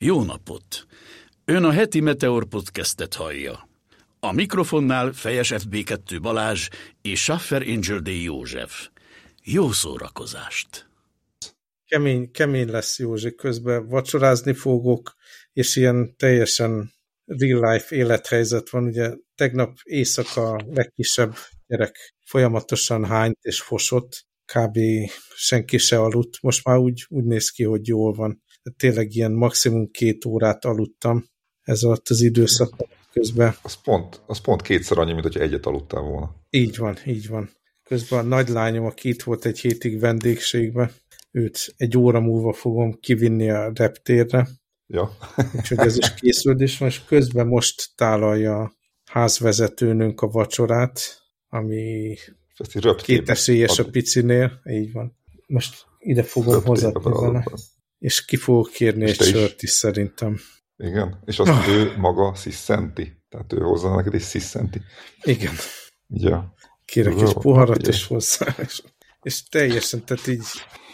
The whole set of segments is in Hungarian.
Jó napot! Ön a heti Meteor podcastet hallja. A mikrofonnál Fejes FB2 Balázs és Schaffer Angel D. József. Jó szórakozást! Kemény, kemény lesz Józsi, közben vacsorázni fogok, és ilyen teljesen real life élethelyzet van. Ugye tegnap éjszaka legkisebb gyerek folyamatosan hányt és fosott, kb. senki se aludt. Most már úgy, úgy néz ki, hogy jól van. Tényleg ilyen maximum két órát aludtam ez alatt az időszak közben. Az pont, az pont kétszer annyi, mint hogy egyet aludtál volna. Így van, így van. Közben a nagylányom, aki itt volt egy hétig vendégségben, őt egy óra múlva fogom kivinni a reptérre. Ja. Úgyhogy ez is készülés van, és közben most tálalja a házvezetőnünk a vacsorát, ami két esélyes a picinél, így van. Most ide fogom vele, és ki fogok kérni és egy sört is. is szerintem. Igen, és azt oh. ő maga sziszenti, tehát ő hozzá neked is sziszenti. Igen. Ja. Kérek egy poharat is hozzá, és, és teljesen, tehát így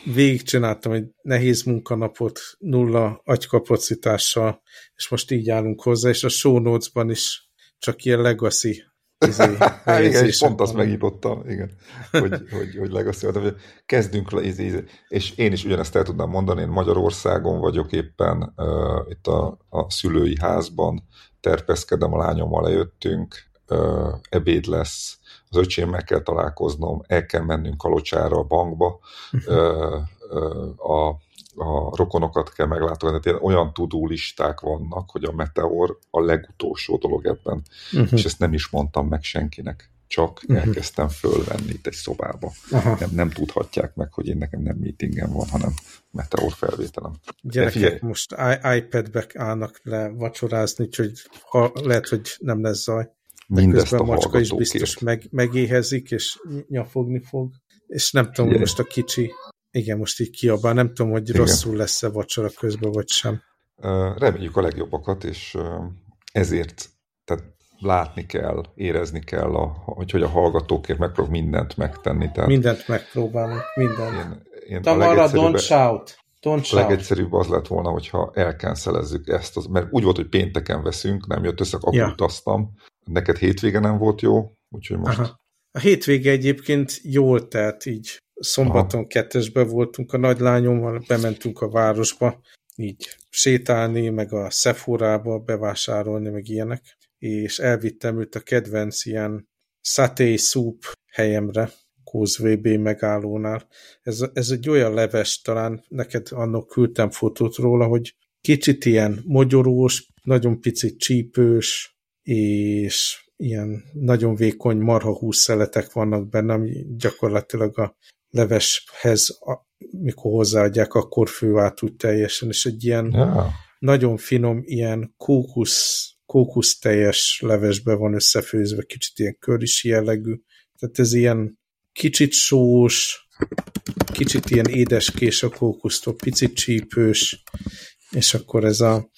végigcsináltam egy nehéz munkanapot, nulla agykapacitással, és most így állunk hozzá, és a show notes-ban is csak ilyen legacy izé, igen, és pont azt megnyitottam, igen, hogy, hogy, hogy legacy, de kezdünk le, izé, izé. és én is ugyanezt el tudnám mondani, én Magyarországon vagyok éppen, uh, itt a, a szülői házban, terpeszkedem, a lányommal lejöttünk, uh, ebéd lesz, az öcsémmel kell találkoznom, el kell mennünk Kalocsára a bankba, uh, uh, a a rokonokat kell meglátogatni, tehát olyan tudulisták vannak, hogy a meteor a legutolsó dolog ebben, uh-huh. és ezt nem is mondtam meg senkinek, csak uh-huh. elkezdtem fölvenni itt egy szobába. Uh-huh. Nem, nem tudhatják meg, hogy én nekem nem meetingem van, hanem meteor felvételem. Gyerekek most iPad-be állnak le vacsorázni, úgyhogy ha, lehet, hogy nem lesz zaj. Mindezt a, a macska is biztos meg, megéhezik, és nyafogni fog. És nem tudom, hogy most a kicsi igen, most így kiabál, nem tudom, hogy Igen. rosszul lesz-e vacsora közben, vagy sem. Reméljük a legjobbakat, és ezért tehát látni kell, érezni kell, a, hogy, hogy a hallgatókért megpróbál mindent megtenni. Tehát mindent megpróbálunk, mindent. Én, én Tamara, don't shout! Don't a legegyszerűbb az lett volna, hogyha elkenszelezzük ezt, az, mert úgy volt, hogy pénteken veszünk, nem jött össze, akkor ja. utaztam. Neked hétvége nem volt jó, úgyhogy most... Aha. A hétvége egyébként jól telt így Szombaton Aha. kettesbe voltunk a nagylányommal, bementünk a városba, így sétálni, meg a Sephora-ba bevásárolni, meg ilyenek, és elvittem őt a kedvenc ilyen saté soup helyemre, VB megállónál. Ez, ez egy olyan leves, talán neked annak küldtem fotót róla, hogy kicsit ilyen mogyorós, nagyon picit csípős, és ilyen nagyon vékony marhahús szeletek vannak benne, ami gyakorlatilag a leveshez, mikor hozzáadják, akkor fő át úgy teljesen, és egy ilyen yeah. nagyon finom, ilyen kókusz, kókusz teljes levesbe van összefőzve, kicsit ilyen körisi jellegű. Tehát ez ilyen kicsit sós, kicsit ilyen édeskés a kókusztól, picit csípős, és akkor ez a,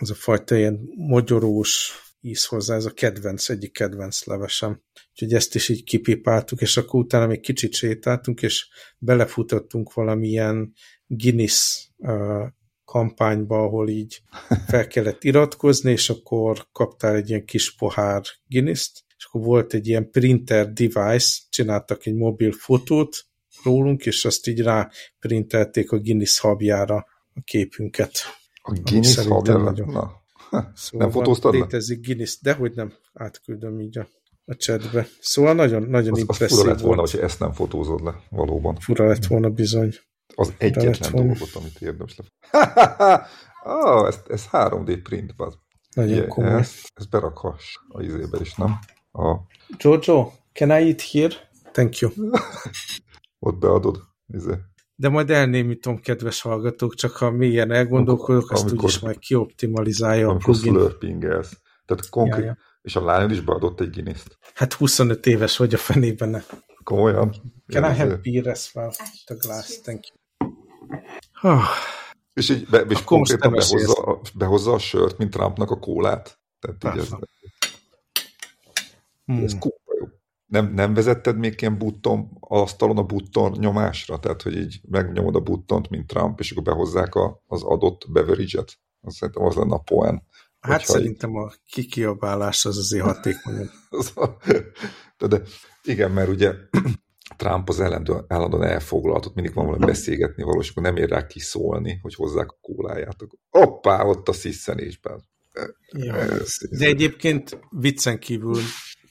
ez a fajta ilyen mogyorós íz hozzá, ez a kedvenc, egyik kedvenc levesem. Úgyhogy ezt is így kipipáltuk, és akkor utána még kicsit sétáltunk, és belefutottunk valamilyen Guinness uh, kampányba, ahol így fel kellett iratkozni, és akkor kaptál egy ilyen kis pohár Guinness-t, és akkor volt egy ilyen printer device, csináltak egy mobil fotót rólunk, és azt így rá printelték a Guinness habjára a képünket. A Guinness habjára? Nagyon... Na, szóval nem fotóztad Létezik Guinness, de hogy nem, átküldöm így a a chatbe. Szóval nagyon, nagyon az, az fura lett volna, hogy ezt nem fotózod le, valóban. Fura lett volna bizony. Az fura egyetlen dolgot, amit érdemes le. ah, ez, ez 3D print, baz. Nagyon yeah, komoly. Ezt, ezt berakhass a izébe is, nem? A... Jojo, can I eat here? Thank you. Ott beadod. Izé. De majd elnémítom, kedves hallgatók, csak ha mélyen elgondolkodok, azt úgyis majd kioptimalizálja a plugin. Slurpingelsz. Tehát konkrét, ja, ja. És a lányod is beadott egy Guinness-t. Hát 25 éves vagy a fenében. Ne. Komolyan? Can I have beer as well? The glass, thank you. Oh. És így be, és konkrétan behozza, behozza a sört, mint Trumpnak a kólát. Tehát így ez, hmm. ez jó. Nem, nem vezetted még ilyen button, asztalon a button nyomásra? Tehát, hogy így megnyomod a buttont, mint Trump, és akkor behozzák a, az adott beverage-et? Azt szerintem az lenne a poén. Hát szerintem a kikiabálás az azért hatékony. de, de igen, mert ugye Trump az állandóan elfoglalt, ott mindig van valami beszélgetni való, és akkor nem ér rá kiszólni, hogy hozzák a kóláját. Hoppá, ott a sziszenésben. Ja. De egyébként viccen kívül,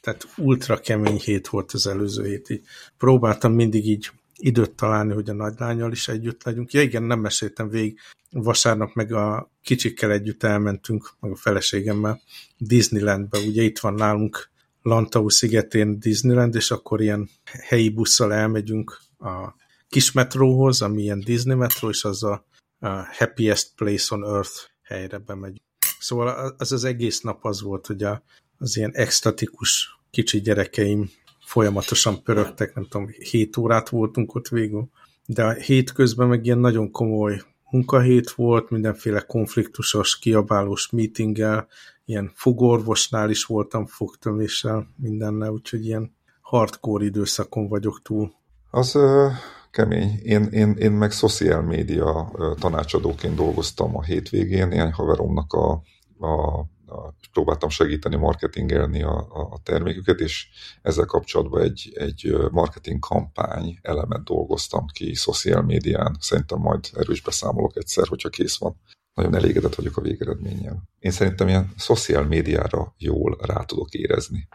tehát ultra kemény hét volt az előző hét. Így próbáltam mindig így időt találni, hogy a nagylányal is együtt legyünk. Ja igen, nem meséltem végig. Vasárnap meg a kicsikkel együtt elmentünk, meg a feleségemmel Disneylandbe. Ugye itt van nálunk Lantau szigetén Disneyland, és akkor ilyen helyi busszal elmegyünk a kis metróhoz, ami ilyen Disney metró, és az a, a happiest place on earth helyre bemegy. Szóval az az egész nap az volt, hogy a, az ilyen extatikus kicsi gyerekeim folyamatosan pörögtek, nem tudom, 7 órát voltunk ott végül, de a hét közben meg ilyen nagyon komoly munkahét volt, mindenféle konfliktusos, kiabálós meetinggel, ilyen fogorvosnál is voltam fogtöméssel, mindennel, úgyhogy ilyen hardcore időszakon vagyok túl. Az ö, kemény. Én, én, én meg social média tanácsadóként dolgoztam a hétvégén, néhány haveromnak a, a és próbáltam segíteni marketingelni a, a terméküket, és ezzel kapcsolatban egy, egy marketing kampány elemet dolgoztam ki social médián. Szerintem majd erről is beszámolok egyszer, hogyha kész van. Nagyon elégedett vagyok a végeredménnyel. Én szerintem ilyen social médiára jól rá tudok érezni.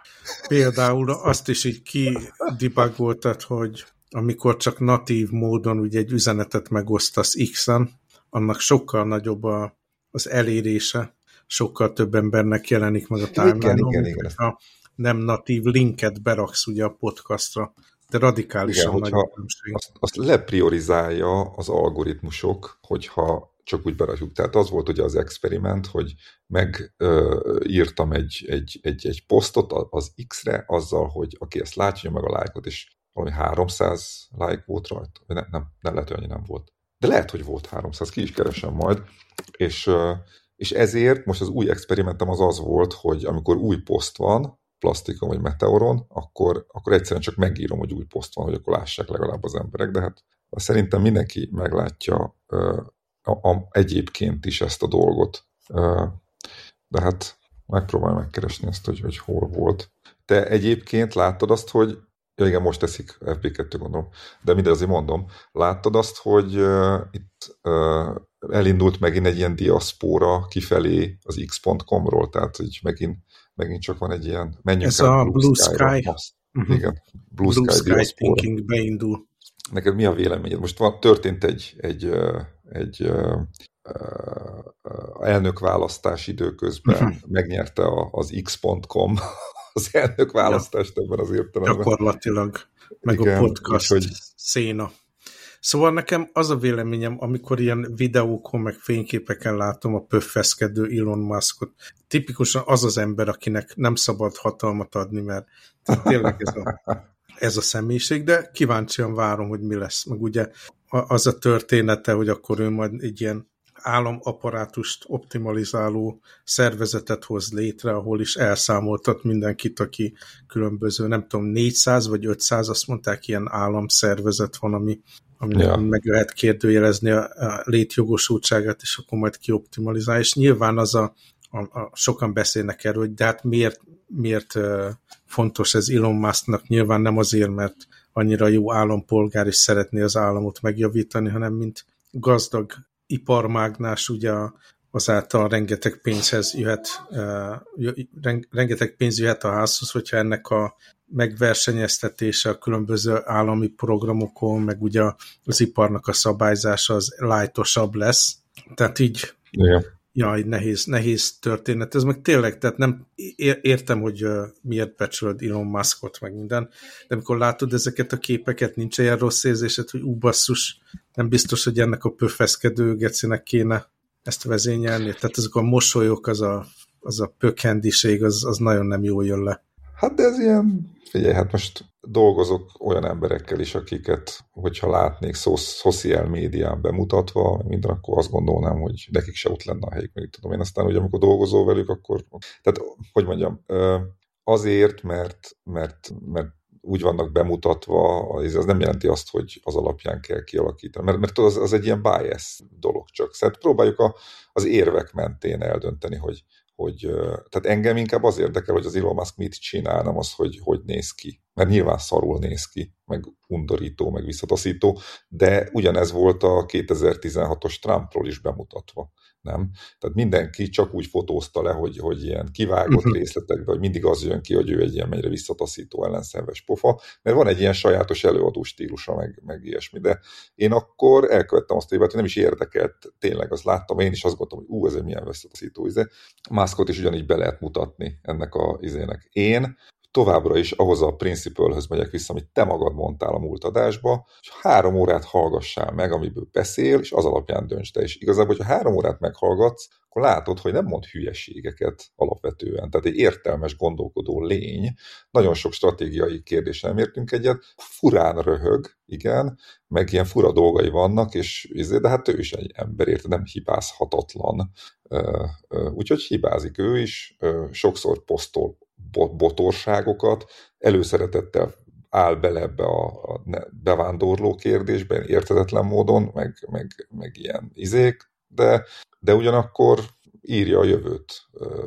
Például azt is így kidibagoltad, hogy amikor csak natív módon ugye egy üzenetet megosztasz X-en, annak sokkal nagyobb a, az elérése, sokkal több embernek jelenik meg a igen, igen. nem natív linket beraksz ugye a podcastra, de radikálisan igen, nagy különbség. Azt, azt lepriorizálja az algoritmusok, hogyha csak úgy berakjuk. Tehát az volt ugye az experiment, hogy megírtam egy, egy, egy, egy posztot az X-re azzal, hogy aki ezt látja, meg a lájkot, és valami 300 like volt rajta. Nem, nem, nem lehet, hogy annyi nem volt. De lehet, hogy volt 300, ki is keresem majd. És és ezért most az új experimentem az az volt, hogy amikor új poszt van, plastikon vagy meteoron, akkor, akkor egyszerűen csak megírom, hogy új poszt van, hogy akkor lássák legalább az emberek, de hát szerintem mindenki meglátja uh, a, a, egyébként is ezt a dolgot. Uh, de hát megpróbálj megkeresni ezt, hogy, hogy hol volt. Te egyébként láttad azt, hogy Ja igen, most teszik FB2, gondolom. De mindegy, azért mondom. Láttad azt, hogy uh, itt uh, elindult megint egy ilyen diaszpóra kifelé az x.com-ról, tehát hogy megint, megint csak van egy ilyen, menjünk Ez el a Blue Sky. Sky. Uh-huh. Igen, Blue, Blue Sky, Sky thinking beindul. Neked mi a véleményed? Most van, történt egy, egy, egy, egy elnökválasztás időközben, uh-huh. megnyerte az x.com az elnök választást ja. ebben az értelemben. Gyakorlatilag, meg Igen, a podcast úgy, hogy... széna. Szóval nekem az a véleményem, amikor ilyen videókon, meg fényképeken látom a pöffeszkedő Elon Muskot, tipikusan az az ember, akinek nem szabad hatalmat adni, mert tényleg ez a, ez a személyiség, de kíváncsian várom, hogy mi lesz. Meg ugye az a története, hogy akkor ő majd egy ilyen államapparátust optimalizáló szervezetet hoz létre, ahol is elszámoltat mindenkit, aki különböző, nem tudom, 400 vagy 500, azt mondták, ilyen államszervezet van, ami aminek ja. meg lehet kérdőjelezni a, a létjogosultságát, és akkor majd kioptimalizál, és nyilván az a, a, a sokan beszélnek erről, hogy de hát miért, miért fontos ez Elon Musknak, nyilván nem azért, mert annyira jó állampolgár, és szeretné az államot megjavítani, hanem mint gazdag iparmágnás, ugye azáltal rengeteg pénzhez jöhet, rengeteg pénz jöhet a házhoz, hogyha ennek a megversenyeztetése a különböző állami programokon, meg ugye az iparnak a szabályzása az lájtosabb lesz. Tehát így, Igen. jaj, nehéz, nehéz történet. Ez meg tényleg, tehát nem értem, hogy miért becsülöd Elon Muskot, meg minden, de amikor látod ezeket a képeket, nincs ilyen rossz érzésed, hogy ú, basszus, nem biztos, hogy ennek a pöfeszkedő gecinek kéne ezt vezényelni. Tehát ezek a mosolyok, az a, az a pökhendiség, az, az nagyon nem jól jön le. Hát de ez ilyen, figyelj, hát most dolgozok olyan emberekkel is, akiket, hogyha látnék szó, szociál médián bemutatva, minden, akkor azt gondolnám, hogy nekik se ott lenne a helyük, még tudom én. Aztán, hogy amikor dolgozol velük, akkor, tehát, hogy mondjam, azért, mert, mert, mert úgy vannak bemutatva, az, az nem jelenti azt, hogy az alapján kell kialakítani. Mert, mert az, az egy ilyen bias dolog csak. Szóval próbáljuk a, az érvek mentén eldönteni, hogy, hogy tehát engem inkább az érdekel, hogy az Elon Musk mit csinál, nem az, hogy hogy néz ki. Mert nyilván szarul néz ki, meg undorító, meg visszataszító, de ugyanez volt a 2016-os Trumpról is bemutatva nem? Tehát mindenki csak úgy fotózta le, hogy, hogy ilyen kivágott uh-huh. részletekbe, hogy mindig az jön ki, hogy ő egy ilyen mennyire visszataszító ellenszenves pofa, mert van egy ilyen sajátos előadó stílusa, meg, meg ilyesmi, de én akkor elkövettem azt a hogy nem is érdekelt, tényleg azt láttam, én is azt gondoltam, hogy ú, ez egy milyen visszataszító izé. Maszkot is ugyanígy be lehet mutatni ennek a izének. Én továbbra is ahhoz a principle megyek vissza, amit te magad mondtál a múlt adásba, és három órát hallgassál meg, amiből beszél, és az alapján dönts te. És igazából, hogyha három órát meghallgatsz, akkor látod, hogy nem mond hülyeségeket alapvetően. Tehát egy értelmes gondolkodó lény, nagyon sok stratégiai kérdésre nem értünk egyet, furán röhög, igen, meg ilyen fura dolgai vannak, és izé, de hát ő is egy ember, érte, nem hibázhatatlan. Úgyhogy hibázik ő is, sokszor posztol botorságokat, előszeretettel áll bele ebbe a, bevándorló kérdésben értetetlen módon, meg, meg, meg ilyen izék, de, de ugyanakkor írja a jövőt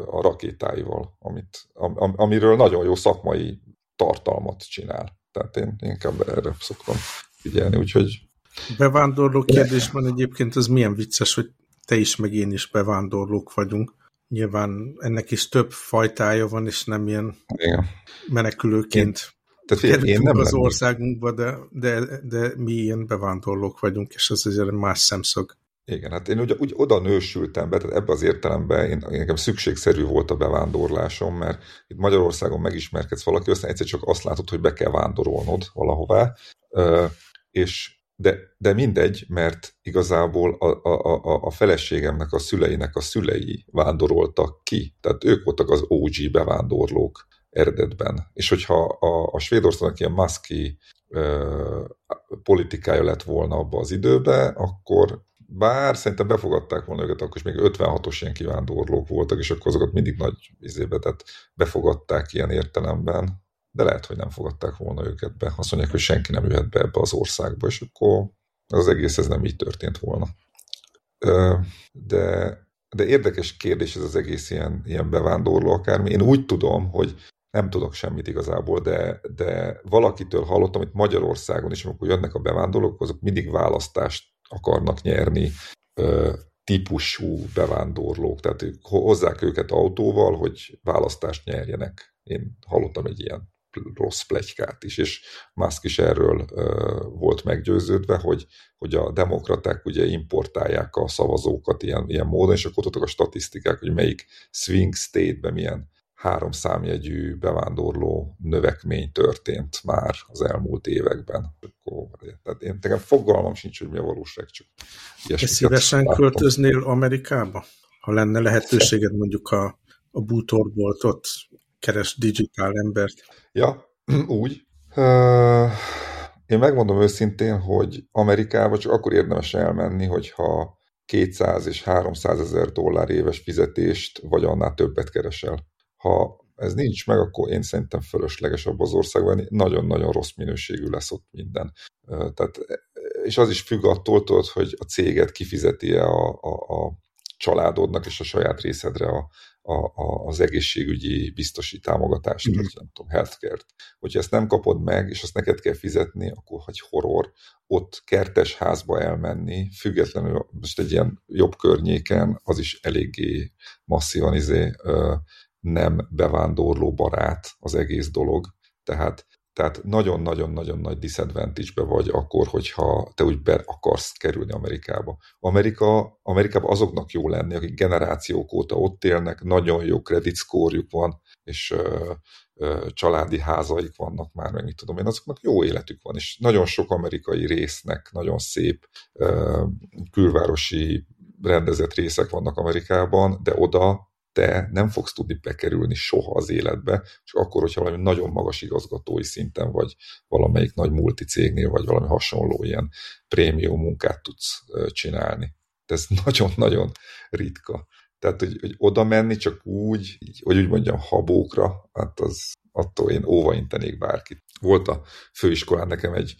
a rakétáival, amit, am, amiről nagyon jó szakmai tartalmat csinál. Tehát én inkább erre szoktam figyelni, úgyhogy... Bevándorló kérdésben egyébként az milyen vicces, hogy te is, meg én is bevándorlók vagyunk. Nyilván ennek is több fajtája van, és nem ilyen Igen. menekülőként Tehát figyelj, én nem az országunkba, de, de, de mi ilyen bevándorlók vagyunk, és ez azért más szemszög. Igen, hát én ugye úgy oda nősültem be, tehát ebbe az értelemben én, nekem szükségszerű volt a bevándorlásom, mert itt Magyarországon megismerkedsz valaki, aztán egyszer csak azt látod, hogy be kell vándorolnod valahová, és de, de mindegy, mert igazából a, a, a, a feleségemnek, a szüleinek a szülei vándoroltak ki. Tehát ők voltak az OG bevándorlók eredetben. És hogyha a, a Svédországnak ilyen maszki ö, politikája lett volna abba az időbe, akkor bár szerintem befogadták volna őket, akkor is még 56-os ilyen kivándorlók voltak, és akkor azokat mindig nagy izébe, tehát befogadták ilyen értelemben de lehet, hogy nem fogadták volna őket be. Azt mondják, hogy senki nem jöhet be ebbe az országba, és akkor az egész ez nem így történt volna. De, de érdekes kérdés ez az egész ilyen, ilyen bevándorló akármi. Én úgy tudom, hogy nem tudok semmit igazából, de, de valakitől hallottam, hogy Magyarországon is, amikor jönnek a bevándorlók, azok mindig választást akarnak nyerni típusú bevándorlók, tehát ők hozzák őket autóval, hogy választást nyerjenek. Én hallottam egy ilyen rossz plegykát is, és Musk is erről volt meggyőződve, hogy, hogy a demokraták ugye importálják a szavazókat ilyen, ilyen módon, és akkor a statisztikák, hogy melyik swing state-ben milyen három számjegyű bevándorló növekmény történt már az elmúlt években. Tehát én nekem fogalmam sincs, hogy mi a valóság, csak Te szívesen látom. költöznél Amerikába? Ha lenne lehetőséged mondjuk a, a bútorból ott keres digitál embert. Ja, úgy. Én megmondom őszintén, hogy Amerikába csak akkor érdemes elmenni, hogyha 200 és 300 ezer dollár éves fizetést, vagy annál többet keresel. Ha ez nincs meg, akkor én szerintem fölösleges abban az országban, nagyon-nagyon rossz minőségű lesz ott minden. Tehát, és az is függ attól, tudod, hogy a céget kifizeti-e a, a, a családodnak és a saját részedre a, a, a, az egészségügyi biztosi támogatást, mm. vagy nem tudom, healthcare-t. Hogyha ezt nem kapod meg, és azt neked kell fizetni, akkor egy horror, ott kertes házba elmenni, függetlenül most egy ilyen jobb környéken, az is eléggé masszívan izé, nem bevándorló barát az egész dolog. Tehát tehát nagyon-nagyon-nagyon nagy disadvantage-be vagy akkor, hogyha te úgy be akarsz kerülni Amerikába. Amerika, Amerikában azoknak jó lenni, akik generációk óta ott élnek, nagyon jó credit score van, és ö, ö, családi házaik vannak már, meg mit tudom én, azoknak jó életük van, és nagyon sok amerikai résznek, nagyon szép ö, külvárosi rendezett részek vannak Amerikában, de oda te nem fogsz tudni bekerülni soha az életbe, csak akkor, hogyha valami nagyon magas igazgatói szinten, vagy valamelyik nagy multicégnél, vagy valami hasonló ilyen prémium munkát tudsz csinálni. De ez nagyon-nagyon ritka. Tehát, hogy, hogy oda menni csak úgy, így, hogy úgy mondjam, habókra, hát az attól én óvaintenék bárkit. Volt a főiskolán nekem egy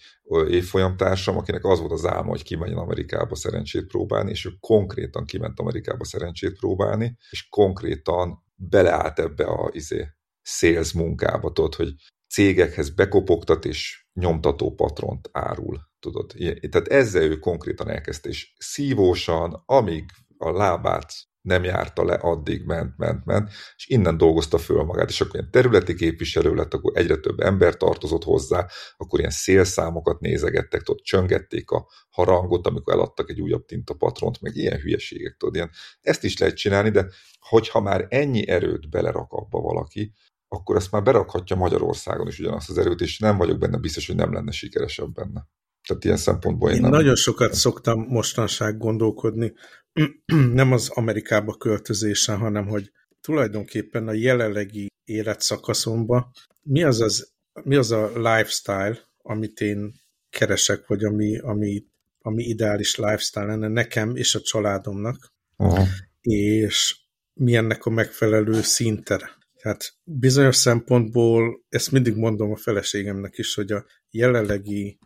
évfolyamtársam, akinek az volt az álma, hogy kimenjen Amerikába szerencsét próbálni, és ő konkrétan kiment Amerikába szerencsét próbálni, és konkrétan beleállt ebbe a izé, sales munkába, tudod, hogy cégekhez bekopogtat és nyomtató patront árul, tudod. Tehát ezzel ő konkrétan elkezdte, és szívósan, amíg a lábát nem járta le, addig ment, ment, ment, és innen dolgozta föl magát, és akkor ilyen területi képviselő lett, akkor egyre több ember tartozott hozzá, akkor ilyen szélszámokat nézegettek, ott csöngették a harangot, amikor eladtak egy újabb tintapatront, meg ilyen hülyeségek, tudod, ilyen. Ezt is lehet csinálni, de hogyha már ennyi erőt belerak abba valaki, akkor ezt már berakhatja Magyarországon is ugyanazt az erőt, és nem vagyok benne biztos, hogy nem lenne sikeresebb benne. Tehát ilyen szempontból én, én nem... nagyon sokat szoktam mostanság gondolkodni, nem az Amerikába költözésen, hanem hogy tulajdonképpen a jelenlegi életszakaszomban mi az, az, mi az a lifestyle, amit én keresek, vagy ami, ami, ami ideális lifestyle lenne nekem és a családomnak, Aha. és mi ennek a megfelelő szintere. Tehát bizonyos szempontból, ezt mindig mondom a feleségemnek is, hogy a jelenlegi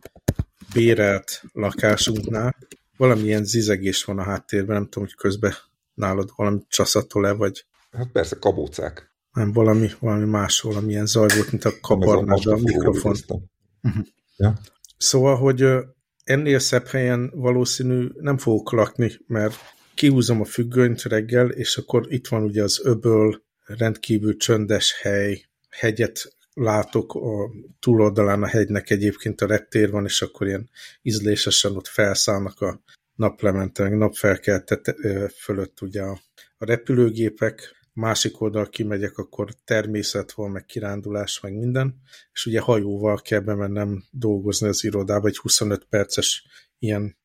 bérelt lakásunknál valamilyen zizegés van a háttérben, nem tudom, hogy közben nálad valami csaszatol-e, vagy... Hát persze, kabócák. Nem, valami, valami más, valamilyen zaj volt, mint a kaparnád a mikrofon. Uh-huh. Ja. Szóval, hogy ennél szebb helyen valószínű nem fogok lakni, mert kihúzom a függönyt reggel, és akkor itt van ugye az öböl, rendkívül csöndes hely, hegyet látok a túloldalán a hegynek egyébként a reptér van, és akkor ilyen ízlésesen ott felszállnak a naplemente, meg napfelkeltet fölött ugye a, a repülőgépek, másik oldal kimegyek, akkor természet van, meg kirándulás, meg minden, és ugye hajóval kell bemennem dolgozni az irodába, egy 25 perces ilyen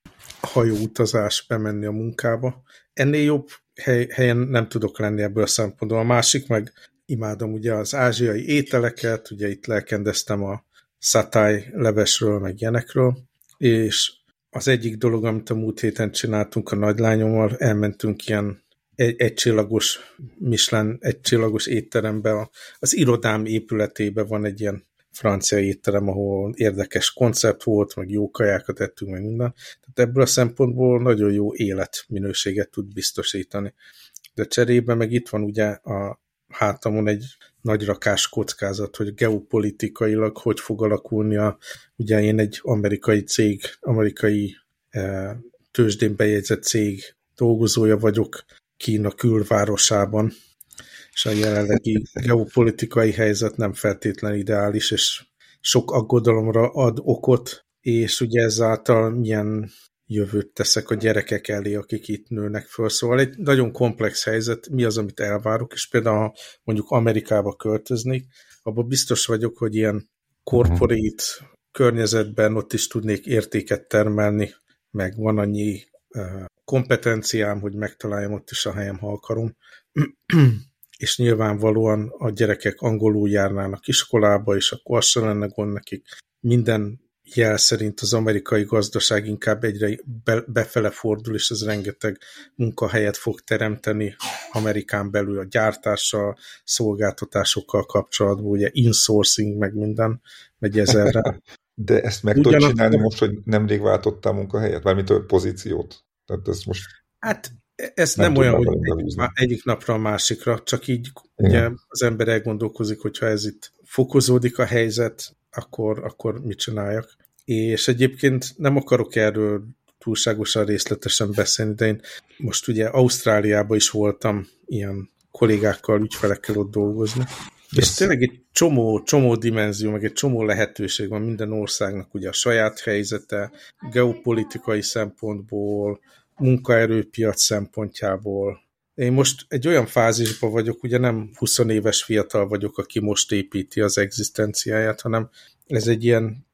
hajóutazás bemenni a munkába. Ennél jobb hely, helyen nem tudok lenni ebből a szempontból. A másik meg imádom ugye az ázsiai ételeket, ugye itt lelkendeztem a szatály levesről, meg ilyenekről, és az egyik dolog, amit a múlt héten csináltunk a nagylányommal, elmentünk ilyen egy, egy csillagos Michelin, egy csillagos étterembe, az irodám épületébe van egy ilyen francia étterem, ahol érdekes koncept volt, meg jó kajákat ettünk, meg minden. Tehát ebből a szempontból nagyon jó életminőséget tud biztosítani. De cserébe meg itt van ugye a hátamon egy nagy rakás kockázat, hogy geopolitikailag hogy fog alakulni a, ugye én egy amerikai cég, amerikai e, tőzsdén bejegyzett cég dolgozója vagyok Kína külvárosában, és a jelenlegi geopolitikai helyzet nem feltétlen ideális, és sok aggodalomra ad okot, és ugye ezáltal milyen jövőt teszek a gyerekek elé, akik itt nőnek föl. Szóval egy nagyon komplex helyzet, mi az, amit elvárok, és például ha mondjuk Amerikába költöznék, abban biztos vagyok, hogy ilyen uh-huh. környezetben ott is tudnék értéket termelni, meg van annyi kompetenciám, hogy megtaláljam ott is a helyem, ha akarom. és nyilvánvalóan a gyerekek angolul járnának iskolába, és akkor az sem lenne gond nekik. Minden jel szerint az amerikai gazdaság inkább egyre be, befele fordul, és ez rengeteg munkahelyet fog teremteni Amerikán belül a gyártással, szolgáltatásokkal kapcsolatban, ugye insourcing, meg minden megy ezerre. De ezt meg tudod csinálni most, hogy nemrég váltottál munkahelyet? Mármint a pozíciót? Tehát ez most... Hát ez nem, nem olyan, hogy egy, egyik napra a másikra, csak így ugye az ember elgondolkozik, hogyha ez itt fokozódik a helyzet, akkor, akkor mit csináljak. És egyébként nem akarok erről túlságosan részletesen beszélni, de én most ugye Ausztráliában is voltam ilyen kollégákkal, ügyfelekkel ott dolgozni, és tényleg egy csomó, csomó dimenzió, meg egy csomó lehetőség van minden országnak, ugye a saját helyzete, geopolitikai szempontból, munkaerőpiac szempontjából. Én most egy olyan fázisban vagyok, ugye nem 20 éves fiatal vagyok, aki most építi az egzisztenciáját, hanem ez egy ilyen,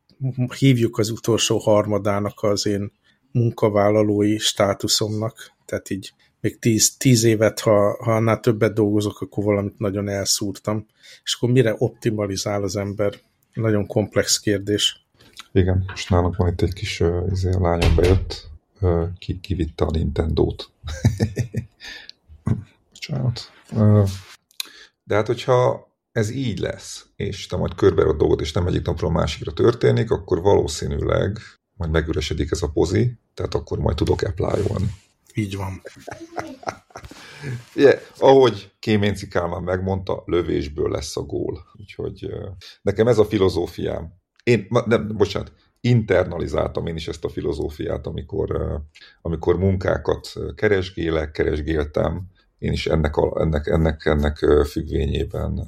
hívjuk az utolsó harmadának az én munkavállalói státuszomnak, tehát így még tíz, tíz évet, ha, ha annál többet dolgozok, akkor valamit nagyon elszúrtam. És akkor mire optimalizál az ember? Nagyon komplex kérdés. Igen, most nálunk van itt egy kis uh, lányom bejött, uh, ki, kivitte a Nintendo-t. Bocsánat. De hát, hogyha ez így lesz, és te majd körbe a dolgot, és nem egyik napról a másikra történik, akkor valószínűleg majd megüresedik ez a pozi, tehát akkor majd tudok apply-olni. Így van. yeah, ahogy Kéménci Kálmán megmondta, lövésből lesz a gól. Úgyhogy nekem ez a filozófiám. Én, nem, bocsánat, internalizáltam én is ezt a filozófiát, amikor, amikor munkákat keresgélek, keresgéltem, én is ennek, ennek, ennek, ennek függvényében,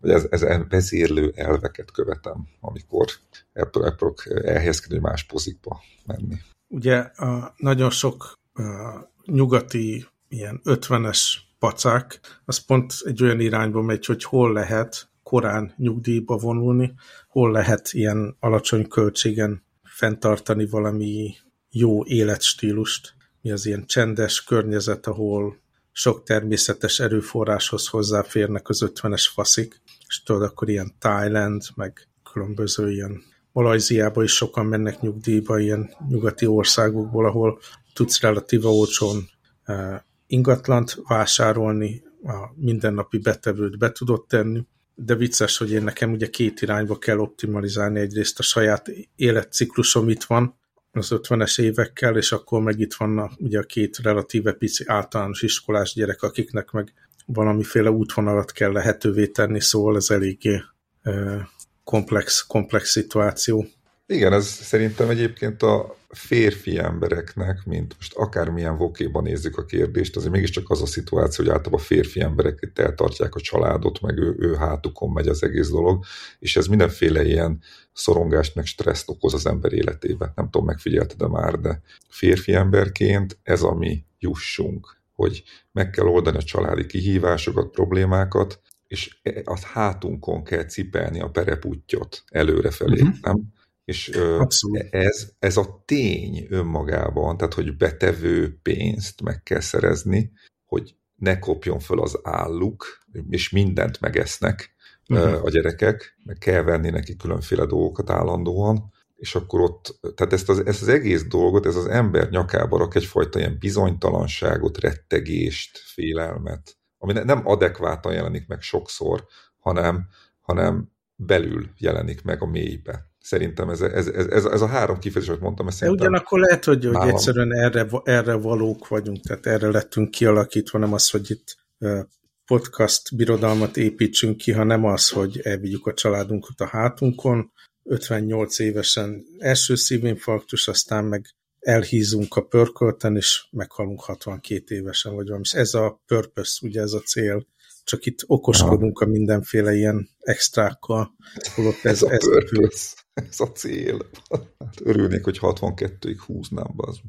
vagy ez, ez vezérlő elveket követem, amikor elpróbálok elhelyezkedni más pozikba menni. Ugye a, nagyon sok a, nyugati ilyen ötvenes pacák, az pont egy olyan irányba megy, hogy hol lehet korán nyugdíjba vonulni, hol lehet ilyen alacsony költségen fenntartani valami jó életstílust, mi az ilyen csendes környezet, ahol sok természetes erőforráshoz hozzáférnek az ötvenes faszik, és tudod, akkor ilyen Thailand, meg különböző ilyen Malajziába is sokan mennek nyugdíjba, ilyen nyugati országokból, ahol tudsz relatíva olcsón uh, ingatlant vásárolni, a mindennapi betevőt be tudod tenni, de vicces, hogy én nekem ugye két irányba kell optimalizálni, egyrészt a saját életciklusom itt van, az 50-es évekkel, és akkor meg itt van ugye a két relatíve pici általános iskolás gyerek, akiknek meg valamiféle útvonalat kell lehetővé tenni, szóval ez eléggé komplex, komplex szituáció. Igen, ez szerintem egyébként a férfi embereknek, mint most akármilyen vokéban nézzük a kérdést, azért mégiscsak az a szituáció, hogy általában a férfi emberek itt eltartják a családot, meg ő, ő hátukon megy az egész dolog, és ez mindenféle ilyen szorongást, meg stresszt okoz az ember életébe. Nem tudom, megfigyelted de már, de férfi emberként ez a mi jussunk, hogy meg kell oldani a családi kihívásokat, problémákat, és az hátunkon kell cipelni a pereputtyot előrefelé, uh-huh. nem? És ez, ez a tény önmagában, tehát hogy betevő pénzt meg kell szerezni, hogy ne kopjon föl az álluk, és mindent megesznek uh-huh. a gyerekek, meg kell venni neki különféle dolgokat állandóan, és akkor ott, tehát ezt az, ezt az egész dolgot, ez az ember nyakába rak egyfajta ilyen bizonytalanságot, rettegést, félelmet, ami nem adekvátan jelenik meg sokszor, hanem, hanem belül jelenik meg a mélybe. Szerintem ez, ez, ez, ez a három kifejezés, amit mondtam, ez De ugyanakkor lehet, hogy, hogy egyszerűen erre, erre valók vagyunk, tehát erre lettünk kialakítva, nem az, hogy itt podcast birodalmat építsünk ki, hanem az, hogy elvigyük a családunkat a hátunkon, 58 évesen első szívinfarktus, aztán meg elhízunk a pörkölten, és meghalunk 62 évesen, vagy valami. Ez a purpose, ugye ez a cél csak itt okoskodunk a mindenféle ilyen extrákkal. Holott ez, ez, a ez, purpose, ez a cél. Hát örülnék, hogy 62-ig húznám az.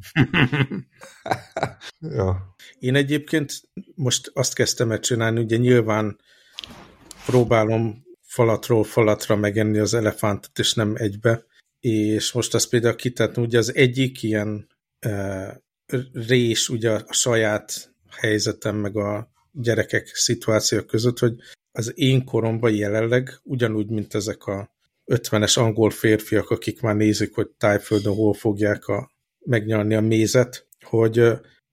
ja. Én egyébként most azt kezdtem el csinálni, ugye nyilván próbálom falatról falatra megenni az elefántot, és nem egybe. És most azt például kitetni, ugye az egyik ilyen uh, rés, ugye a saját helyzetem, meg a gyerekek szituáció között, hogy az én koromban jelenleg ugyanúgy, mint ezek a 50-es angol férfiak, akik már nézik, hogy tájföldön hol fogják a, megnyalni a mézet, hogy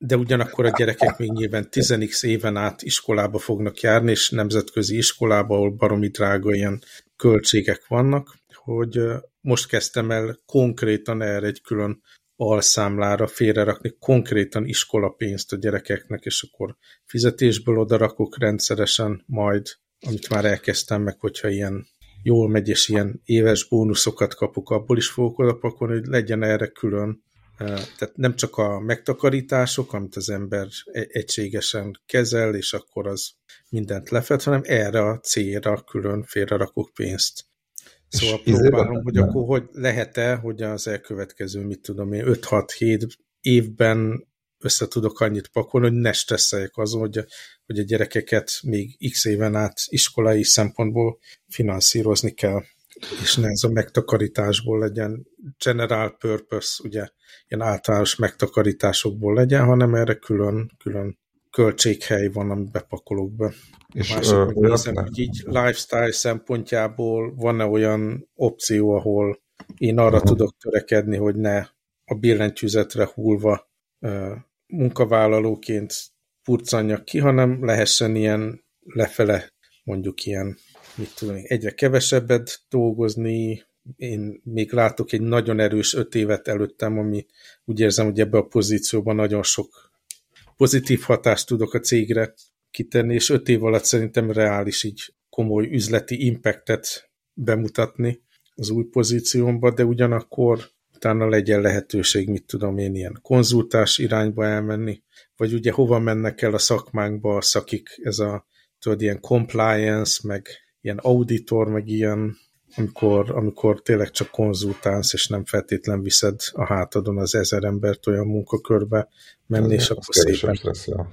de ugyanakkor a gyerekek még nyilván 10 éven át iskolába fognak járni, és nemzetközi iskolába, ahol baromi drága ilyen költségek vannak, hogy most kezdtem el konkrétan erre egy külön alszámlára félrerakni konkrétan iskolapénzt a gyerekeknek, és akkor fizetésből odarakok rendszeresen majd, amit már elkezdtem meg, hogyha ilyen jól megy, és ilyen éves bónuszokat kapok, abból is fogok odapakolni, hogy legyen erre külön. Tehát nem csak a megtakarítások, amit az ember e- egységesen kezel, és akkor az mindent lefed, hanem erre a célra külön félrerakok pénzt. Szóval és próbálom, hogy akkor hogy lehet-e, hogy az elkövetkező, mit tudom én, 5-6-7 évben össze tudok annyit pakolni, hogy ne stresszeljek azon, hogy a, hogy a gyerekeket még x éven át iskolai szempontból finanszírozni kell, és ne ez a megtakarításból legyen general purpose, ugye ilyen általános megtakarításokból legyen, hanem erre külön, külön költséghely van, amit bepakolok be. És Másik, ö, nézem, hogy így lifestyle szempontjából van-e olyan opció, ahol én arra uh-huh. tudok törekedni, hogy ne a billentyűzetre hullva munkavállalóként purcanjak ki, hanem lehessen ilyen lefele, mondjuk ilyen, mit tudom, egyre kevesebbet dolgozni, én még látok egy nagyon erős öt évet előttem, ami úgy érzem, hogy ebbe a pozícióban nagyon sok pozitív hatást tudok a cégre kitenni, és öt év alatt szerintem reális így komoly üzleti impactet bemutatni az új pozíciómba, de ugyanakkor utána legyen lehetőség, mit tudom én, ilyen konzultás irányba elmenni, vagy ugye hova mennek el a szakmánkba a szakik, ez a tudod, ilyen compliance, meg ilyen auditor, meg ilyen, amikor, amikor tényleg csak konzultálsz, és nem feltétlen viszed a hátadon az ezer embert olyan munkakörbe menni, és akkor szépen stressz, ja.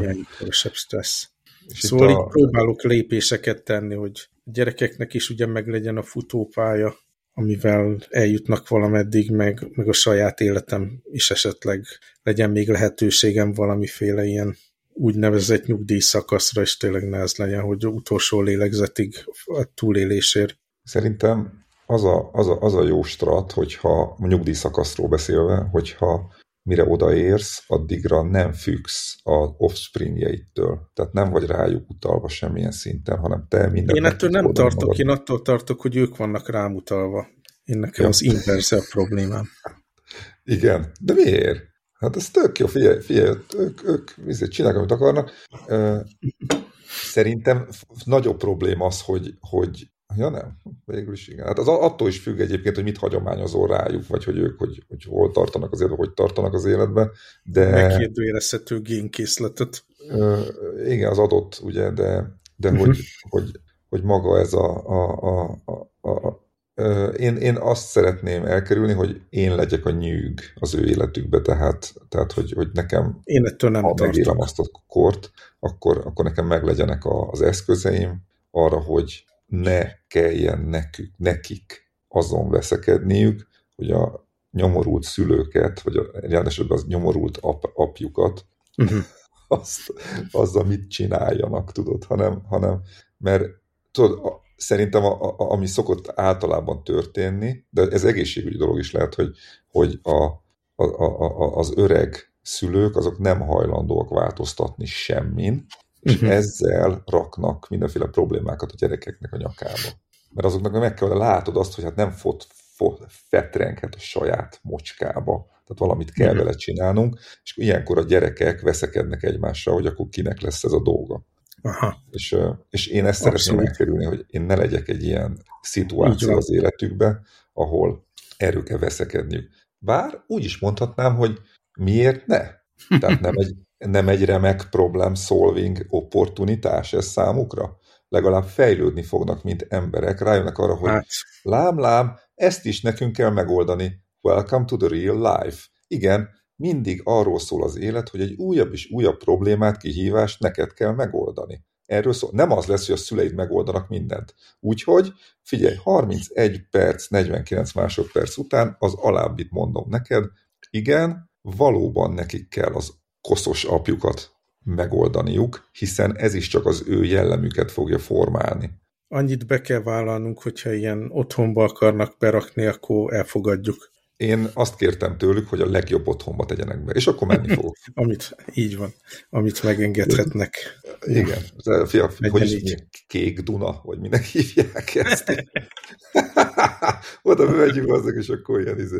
ilyen kevesebb stressz. És szóval a... így próbálok lépéseket tenni, hogy a gyerekeknek is ugye meg legyen a futópálya, amivel eljutnak valameddig, meg, meg a saját életem is esetleg legyen még lehetőségem valamiféle ilyen úgynevezett nyugdíjszakaszra, és tényleg ne ez legyen, hogy utolsó lélegzetig a túlélésért. Szerintem az a, az a, az a jó strat, hogyha a nyugdíjszakaszról beszélve, hogyha mire odaérsz, addigra nem függsz a offspringjeitől. Tehát nem vagy rájuk utalva semmilyen szinten, hanem te minden. Én ettől nem tartok, magad. én attól tartok, hogy ők vannak rám utalva. Én nekem ja. az inverse a problémám. Igen, de miért? Hát ez tök jó, figyelj, figyelj ők, ők ők csinálják, amit akarnak. Szerintem nagyobb probléma az, hogy, hogy Ja nem, végül is igen. Hát az attól is függ egyébként, hogy mit hagyományozol rájuk, vagy hogy ők hogy, hogy hol tartanak az életben, hogy tartanak az életben, de... Megkérdőjelezhető génkészletet. Igen, az adott, ugye, de, de uh-huh. hogy, hogy, hogy maga ez a, a, a, a, a én, én azt szeretném elkerülni, hogy én legyek a nyűg az ő életükbe, tehát, tehát hogy, hogy nekem, én ettől nem ha megélem azt a kort, akkor, akkor nekem meglegyenek az eszközeim arra, hogy ne kelljen nekük, nekik azon veszekedniük, hogy a nyomorult szülőket, vagy a, ráadásul az nyomorult ap, apjukat, uh-huh. azt, azzal mit csináljanak, tudod, hanem, hanem mert tudod, a, szerintem a, a, ami szokott általában történni, de ez egészségügyi dolog is lehet, hogy, hogy a, a, a, az öreg szülők azok nem hajlandóak változtatni semmin, és uh-huh. ezzel raknak mindenféle problémákat a gyerekeknek a nyakába. Mert azoknak meg kell, látod azt, hogy hát nem fot, fot, fetrenghet a saját mocskába. Tehát valamit kell uh-huh. vele csinálnunk, és ilyenkor a gyerekek veszekednek egymással, hogy akkor kinek lesz ez a dolga. Aha. És, és én ezt Abszolút. szeretném megkerülni, hogy én ne legyek egy ilyen szituáció az életükbe, ahol erről kell veszekedniük. Bár úgy is mondhatnám, hogy miért ne? Tehát nem egy, nem egy remek problem solving opportunitás ez számukra? Legalább fejlődni fognak, mint emberek, rájönnek arra, hogy hát. lám, lám, ezt is nekünk kell megoldani. Welcome to the real life. Igen, mindig arról szól az élet, hogy egy újabb és újabb problémát, kihívást neked kell megoldani. Erről szól. Nem az lesz, hogy a szüleid megoldanak mindent. Úgyhogy, figyelj, 31 perc, 49 másodperc után az alábbit mondom neked, igen, valóban nekik kell az koszos apjukat megoldaniuk, hiszen ez is csak az ő jellemüket fogja formálni. Annyit be kell vállalnunk, hogyha ilyen otthonba akarnak berakni, akkor elfogadjuk. Én azt kértem tőlük, hogy a legjobb otthonba tegyenek be, és akkor menni fogok. amit, így van, amit megengedhetnek. Igen, fia, hogy is kék Duna, vagy minek hívják ezt. Oda megyünk azok, és akkor ilyen izé.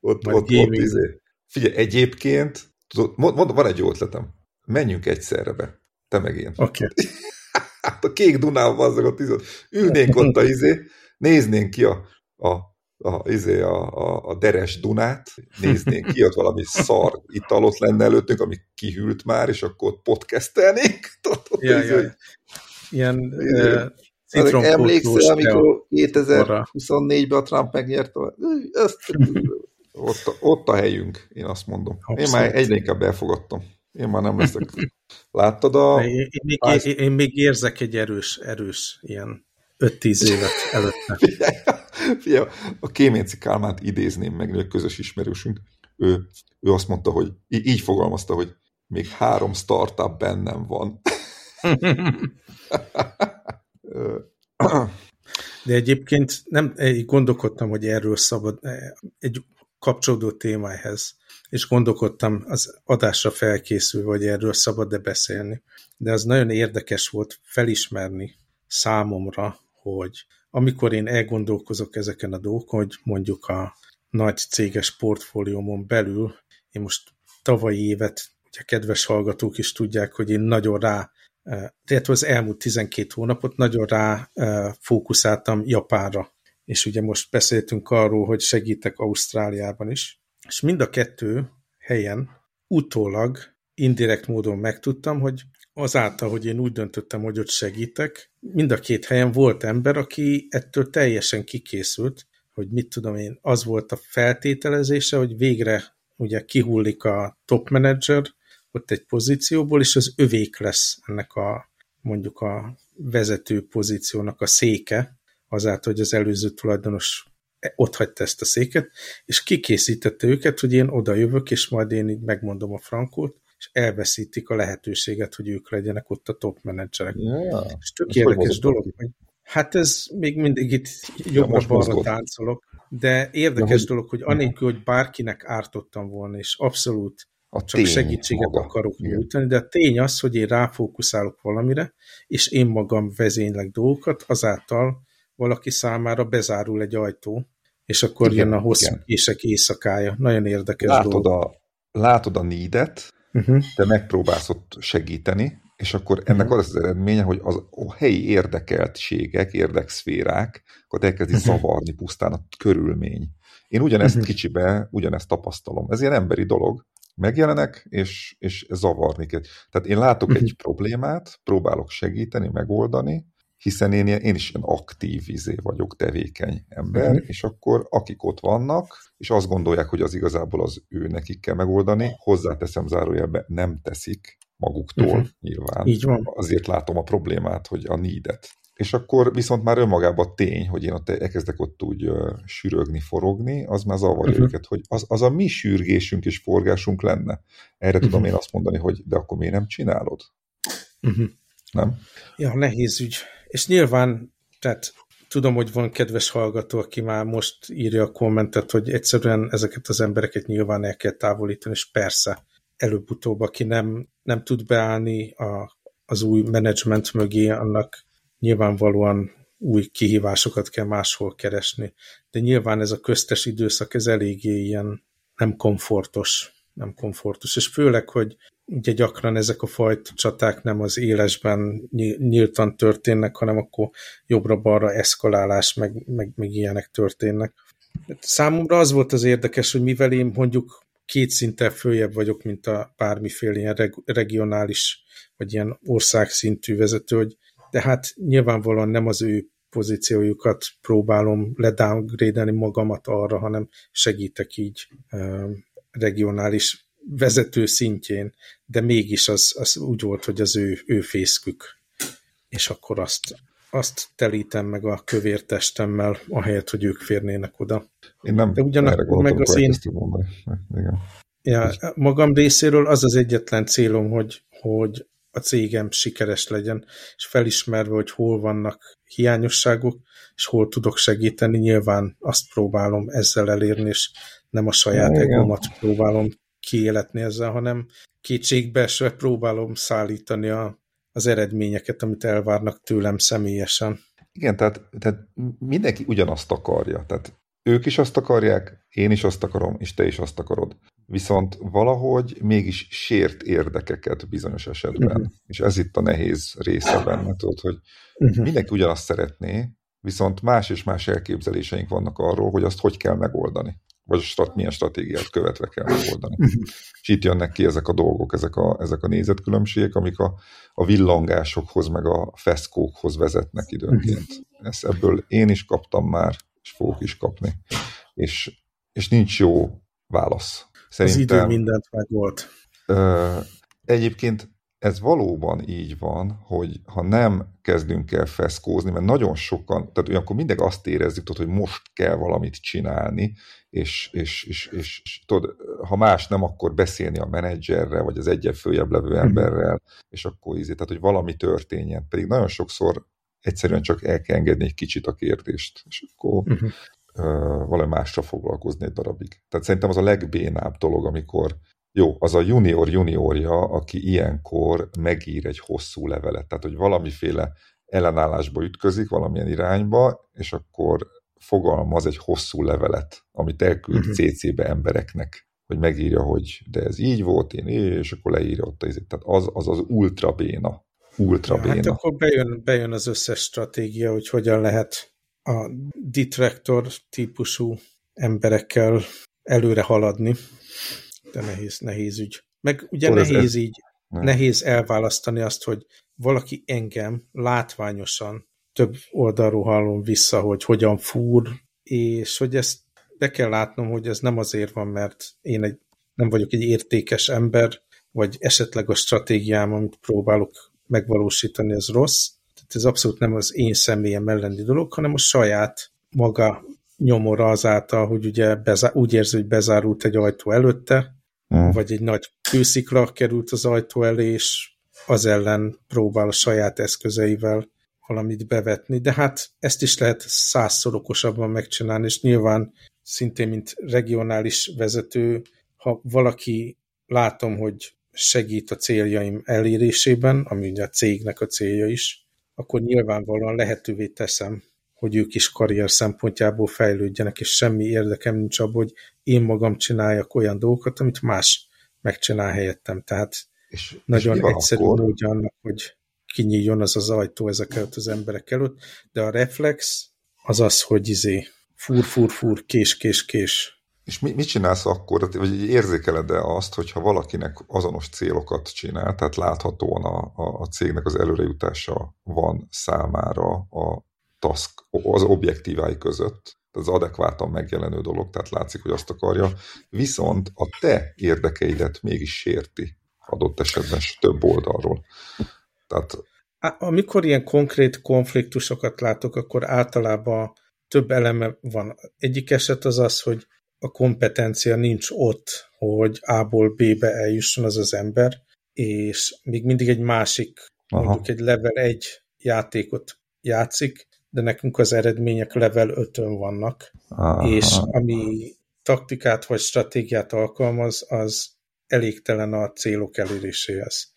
Ott, ott, ott, ott izé. Figyelj, egyébként Tudod, mond, van egy jó ötletem. Menjünk egyszerre be. Te meg én. Oké. Okay. hát a kék Dunában azok a tízot. Ülnénk ott a izé, néznénk ki a, a, a, izé, a, a, a deres Dunát, néznénk ki, ott valami szar italot lenne előttünk, ami kihűlt már, és akkor ott podcastelnénk. ja, izé, ja. Ilyen uh, Emlékszel, amikor 2024-ben a Trump megnyerte? Ezt ott, ott a helyünk, én azt mondom. Abszolút. Én már egyre inkább elfogadtam. Én már nem leszek. Láttad a... Én, én, még, én, én még érzek egy erős, erős ilyen 5-10 évet előtte. Fia, a Kéménci Kálmánt idézném meg, egy közös ismerősünk. Ő, ő azt mondta, hogy így fogalmazta, hogy még három startup bennem van. De egyébként nem gondolkodtam, hogy erről szabad egy kapcsolódó témához. és gondolkodtam az adásra felkészülve, hogy erről szabad-e beszélni. De az nagyon érdekes volt felismerni számomra, hogy amikor én elgondolkozok ezeken a dolgokon, hogy mondjuk a nagy céges portfóliómon belül, én most tavalyi évet, ugye kedves hallgatók is tudják, hogy én nagyon rá, illetve az elmúlt 12 hónapot nagyon rá fókuszáltam Japánra. És ugye most beszéltünk arról, hogy segítek Ausztráliában is, és mind a kettő helyen utólag indirekt módon megtudtam, hogy azáltal, hogy én úgy döntöttem, hogy ott segítek, mind a két helyen volt ember, aki ettől teljesen kikészült, hogy mit tudom én, az volt a feltételezése, hogy végre ugye kihullik a top manager ott egy pozícióból, és az övék lesz ennek a mondjuk a vezető pozíciónak a széke, azáltal, hogy az előző tulajdonos ott hagyta ezt a széket, és kikészítette őket, hogy én oda jövök, és majd én így megmondom a frankót, és elveszítik a lehetőséget, hogy ők legyenek ott a top menedzserek. Ja, és tök érdekes dolog, hogy hát ez még mindig itt jobbra-balra táncolok, de érdekes ja, dolog, hogy anélkül, hogy bárkinek ártottam volna, és abszolút a csak segítséget maga. akarok nyújtani, de a tény az, hogy én ráfókuszálok valamire, és én magam vezénylek dolgokat, azáltal valaki számára bezárul egy ajtó, és akkor igen, jön a hosszú igen. kések éjszakája. Nagyon érdekes látod dolog. A, látod a nídet, uh-huh. te megpróbálsz ott segíteni, és akkor ennek uh-huh. az az eredménye, hogy az, a helyi érdekeltségek, érdekszférák, akkor elkezdi uh-huh. zavarni pusztán a körülmény. Én ugyanezt uh-huh. kicsibe, ugyanezt tapasztalom. Ez ilyen emberi dolog. Megjelenek, és, és zavarni kell. Tehát én látok uh-huh. egy problémát, próbálok segíteni, megoldani, hiszen én, én is ilyen aktív izé vagyok, tevékeny ember, uh-huh. és akkor akik ott vannak, és azt gondolják, hogy az igazából az ő nekik kell megoldani, hozzáteszem zárójelbe, nem teszik maguktól uh-huh. nyilván. Így van. Azért látom a problémát, hogy a nídet. És akkor viszont már önmagában tény, hogy én ott elkezdek ott úgy uh, sürögni, forogni, az már zavarja uh-huh. őket, hogy az, az a mi sürgésünk és forgásunk lenne. Erre uh-huh. tudom én azt mondani, hogy de akkor miért nem csinálod? Uh-huh. Nem? Ja, nehéz ügy. És nyilván, tehát tudom, hogy van kedves hallgató, aki már most írja a kommentet, hogy egyszerűen ezeket az embereket nyilván el kell távolítani, és persze, előbb-utóbb, aki nem, nem tud beállni a, az új menedzsment mögé, annak nyilvánvalóan új kihívásokat kell máshol keresni. De nyilván ez a köztes időszak, ez eléggé ilyen nem komfortos, nem komfortos, és főleg, hogy ugye gyakran ezek a fajta csaták nem az élesben nyíltan történnek, hanem akkor jobbra-balra eszkalálás, meg, meg, meg ilyenek történnek. Számomra az volt az érdekes, hogy mivel én mondjuk két szinten följebb vagyok, mint a bármiféle ilyen regionális, vagy ilyen országszintű vezető, hogy de hát nyilvánvalóan nem az ő pozíciójukat próbálom ledowngrade magamat arra, hanem segítek így regionális vezető szintjén, de mégis az, az úgy volt, hogy az ő, ő fészkük. És akkor azt, azt telítem meg a kövér testemmel, ahelyett, hogy ők férnének oda. Én nem de ugyanakkor meg az én... Igen. Ja, magam részéről az az egyetlen célom, hogy, hogy a cégem sikeres legyen, és felismerve, hogy hol vannak hiányosságok, és hol tudok segíteni, nyilván azt próbálom ezzel elérni, és nem a saját egomat próbálom kiéletni ezzel, hanem kétségbeesve próbálom szállítani a, az eredményeket, amit elvárnak tőlem személyesen. Igen, tehát, tehát mindenki ugyanazt akarja. Tehát ők is azt akarják, én is azt akarom, és te is azt akarod. Viszont valahogy mégis sért érdekeket bizonyos esetben. Uh-huh. És ez itt a nehéz része benne, tudod, hogy uh-huh. mindenki ugyanazt szeretné, viszont más és más elképzeléseink vannak arról, hogy azt hogy kell megoldani vagy strat, milyen stratégiát követve kell megoldani. Uh-huh. És itt jönnek ki ezek a dolgok, ezek a, ezek a nézetkülönbségek, amik a, a villangásokhoz, meg a feszkókhoz vezetnek időnként. Uh-huh. Ezt ebből én is kaptam már, és fogok is kapni. És, és nincs jó válasz. Szerintem, Az idő mindent megold. Ö, egyébként ez valóban így van, hogy ha nem kezdünk el feszkózni, mert nagyon sokan, tehát olyankor mindig azt érezzük, hogy most kell valamit csinálni, és, és, és, és, és tudod, ha más nem, akkor beszélni a menedzserrel, vagy az egyen följebb levő mhm. emberrel, és akkor ízé, tehát hogy valami történjen. Pedig nagyon sokszor egyszerűen csak el kell engedni egy kicsit a kérdést, és akkor uh-huh. valami mással foglalkozni egy darabig. Tehát szerintem az a legbénább dolog, amikor jó, az a junior juniorja, aki ilyenkor megír egy hosszú levelet, tehát hogy valamiféle ellenállásba ütközik valamilyen irányba, és akkor fogalmaz egy hosszú levelet, amit elküld uh-huh. Mhm. CC-be embereknek, hogy megírja, hogy de ez így volt, én és akkor leírja ott tehát az az, az ultra béna. Ultra ja, béna. Hát akkor bejön, bejön az összes stratégia, hogy hogyan lehet a detractor típusú emberekkel előre haladni, de nehéz, nehéz ügy. Meg ugye Hol nehéz ez? így, nem. nehéz elválasztani azt, hogy valaki engem látványosan több oldalról hallom vissza, hogy hogyan fúr, és hogy ezt be kell látnom, hogy ez nem azért van, mert én egy, nem vagyok egy értékes ember, vagy esetleg a stratégiám, amit próbálok megvalósítani, az rossz. Tehát ez abszolút nem az én személyem elleni dolog, hanem a saját maga nyomora azáltal, hogy ugye bezá- úgy érzi, hogy bezárult egy ajtó előtte, mm. vagy egy nagy kőszikra került az ajtó elé, és az ellen próbál a saját eszközeivel valamit bevetni, de hát ezt is lehet százszor okosabban megcsinálni, és nyilván szintén, mint regionális vezető, ha valaki látom, hogy segít a céljaim elérésében, ami ugye a cégnek a célja is, akkor nyilvánvalóan lehetővé teszem, hogy ők is karrier szempontjából fejlődjenek, és semmi érdekem nincs abban, hogy én magam csináljak olyan dolgokat, amit más megcsinál helyettem. Tehát és, nagyon és egyszerű módja annak, hogy kinyíljon az az ajtó ezek előtt az emberek előtt, de a reflex az az, hogy izé fúr, fúr, fúr, kés, kés, kés. És mi, mit csinálsz akkor, vagy érzékeled-e azt, hogyha valakinek azonos célokat csinál, tehát láthatóan a, a, a cégnek az előrejutása van számára a task, az objektívái között, az adekvátan megjelenő dolog, tehát látszik, hogy azt akarja, viszont a te érdekeidet mégis sérti adott esetben több oldalról. Tehát... Amikor ilyen konkrét konfliktusokat látok, akkor általában több eleme van. Egyik eset az az, hogy a kompetencia nincs ott, hogy A-ból B-be eljusson az az ember, és még mindig egy másik, Aha. mondjuk egy level 1 játékot játszik, de nekünk az eredmények level 5-ön vannak, Aha. és ami taktikát vagy stratégiát alkalmaz, az elégtelen a célok eléréséhez.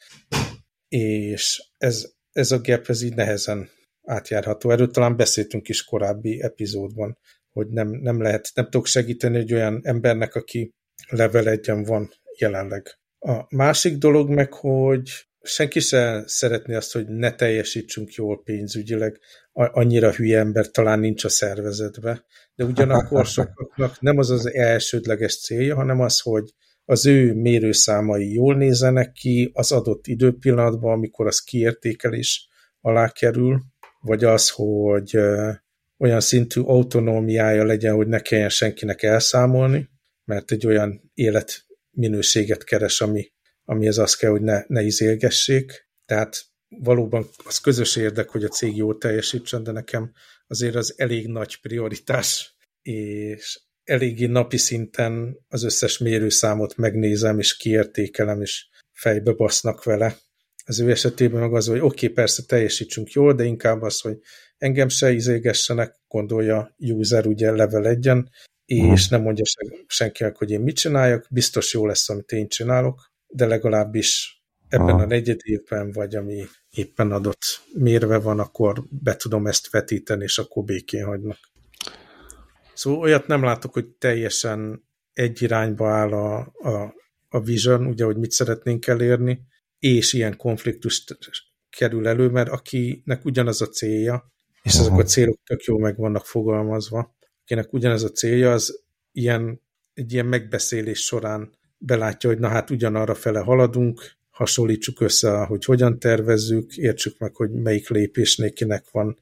És ez, ez a gap ez így nehezen átjárható. Erről talán beszéltünk is korábbi epizódban, hogy nem, nem lehet, nem tudok segíteni egy olyan embernek, aki level egyen van jelenleg. A másik dolog meg, hogy senki se szeretné azt, hogy ne teljesítsünk jól pénzügyileg, annyira hülye ember talán nincs a szervezetbe, de ugyanakkor sokaknak nem az az elsődleges célja, hanem az, hogy az ő mérőszámai jól nézenek ki az adott időpillanatban, amikor az kiértékelés alá kerül, vagy az, hogy olyan szintű autonómiája legyen, hogy ne kelljen senkinek elszámolni, mert egy olyan életminőséget keres, ami, amihez az kell, hogy ne, ne izélgessék. Tehát valóban az közös érdek, hogy a cég jól teljesítsen, de nekem azért az elég nagy prioritás, és eléggé napi szinten az összes mérőszámot megnézem, és kiértékelem, és fejbe basznak vele. Az ő esetében meg az, hogy oké, okay, persze teljesítsünk jól, de inkább az, hogy engem se izégessenek, gondolja user ugye level egyen, és nem mondja senkinek, hogy én mit csináljak, biztos jó lesz, amit én csinálok, de legalábbis ebben a negyed évben, vagy ami éppen adott mérve van, akkor be tudom ezt vetíteni, és akkor békén hagynak. Szóval olyat nem látok, hogy teljesen egy irányba áll a, a, a vision, ugye, hogy mit szeretnénk elérni, és ilyen konfliktus kerül elő, mert akinek ugyanaz a célja, és ezek a célok tök jól meg vannak fogalmazva, akinek ugyanaz a célja, az ilyen, egy ilyen megbeszélés során belátja, hogy na hát ugyanarra fele haladunk, hasonlítsuk össze, hogy hogyan tervezzük, értsük meg, hogy melyik lépésnél kinek van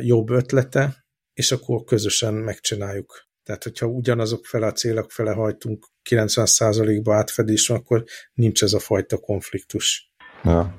jobb ötlete, és akkor közösen megcsináljuk. Tehát, hogyha ugyanazok fele a célok fele hajtunk 90%-ba átfedés, akkor nincs ez a fajta konfliktus. Ja.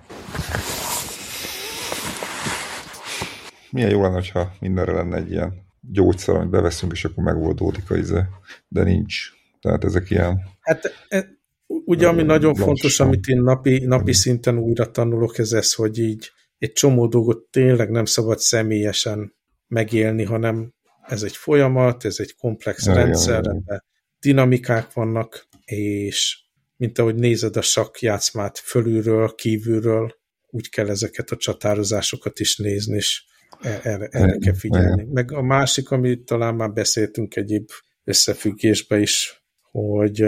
Milyen jó lenne, ha mindenre lenne egy ilyen gyógyszer, amit beveszünk, és akkor megoldódik a ize, de nincs. Tehát ezek ilyen... Hát e, ugye, ami nagyon lassan. fontos, amit én napi, napi szinten újra tanulok, ez ez, hogy így egy csomó dolgot tényleg nem szabad személyesen megélni, hanem ez egy folyamat, ez egy komplex ja, rendszer, ja, ja. dinamikák vannak, és mint ahogy nézed a sakkjátszmát fölülről, kívülről, úgy kell ezeket a csatározásokat is nézni, és e- erre, erre kell figyelni. Meg a másik, amit talán már beszéltünk egyéb összefüggésbe is, hogy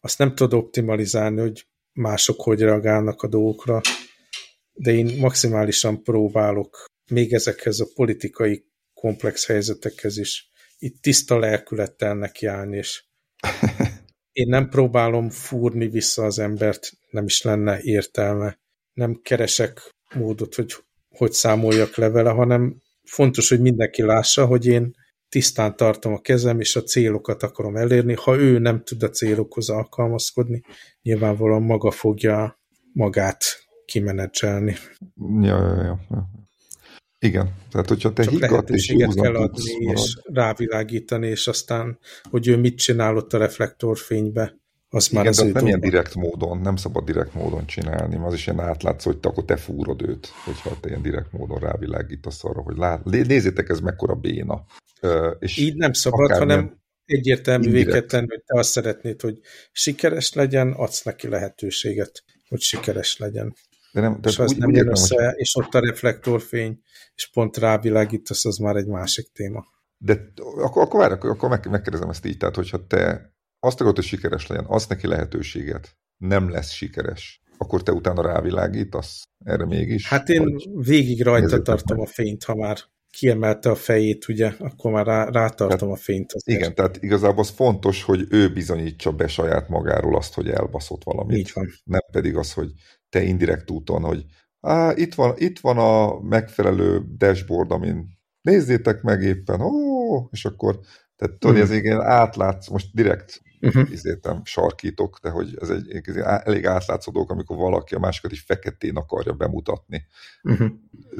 azt nem tudod optimalizálni, hogy mások hogy reagálnak a dolgokra, de én maximálisan próbálok még ezekhez a politikai komplex helyzetekhez is itt tiszta lelkülettel nekiállni, és én nem próbálom fúrni vissza az embert, nem is lenne értelme. Nem keresek módot, hogy hogy számoljak le vele, hanem fontos, hogy mindenki lássa, hogy én tisztán tartom a kezem, és a célokat akarom elérni. Ha ő nem tud a célokhoz alkalmazkodni, nyilvánvalóan maga fogja magát kimenedzselni. Ja, ja, ja. Igen, tehát hogyha te Csak higgadt és kell adni, és rávilágítani, és aztán, hogy ő mit csinál ott a reflektorfénybe, az Igen, már az nem ilyen direkt módon, nem szabad direkt módon csinálni, az is ilyen átlátszó, hogy te akkor te fúrod őt, hogyha te ilyen direkt módon rávilágítasz arra, hogy lát, nézzétek, ez mekkora béna. És Így nem szabad, hanem egyértelművé kell tenni, hogy te azt szeretnéd, hogy sikeres legyen, adsz neki lehetőséget, hogy sikeres legyen. De nem, és ha ez nem jön össze, hogy... és ott a reflektorfény, és pont rávilágítasz, az már egy másik téma. De akkor, akkor várj, akkor, akkor meg, megkérdezem ezt így, tehát hogyha te azt akarod, hogy sikeres legyen, azt neki lehetőséget, nem lesz sikeres, akkor te utána rávilágítasz erre mégis? Hát én végig rajta tartom meg. a fényt, ha már kiemelte a fejét, ugye, akkor már rá, rátartom tehát, a fényt. Azért. Igen, tehát igazából az fontos, hogy ő bizonyítsa be saját magáról azt, hogy elbaszott valamit. Így van. Nem pedig az, hogy te indirekt úton, hogy á, itt, van, itt van a megfelelő dashboard, amin nézzétek meg éppen, ó, és akkor, tehát tudod, mm. ez igen átlátsz, most direkt uh-huh. izétem, sarkítok, de hogy ez egy, egy elég átlátszó dolog, amikor valaki a másikat is feketén akarja bemutatni. Uh-huh.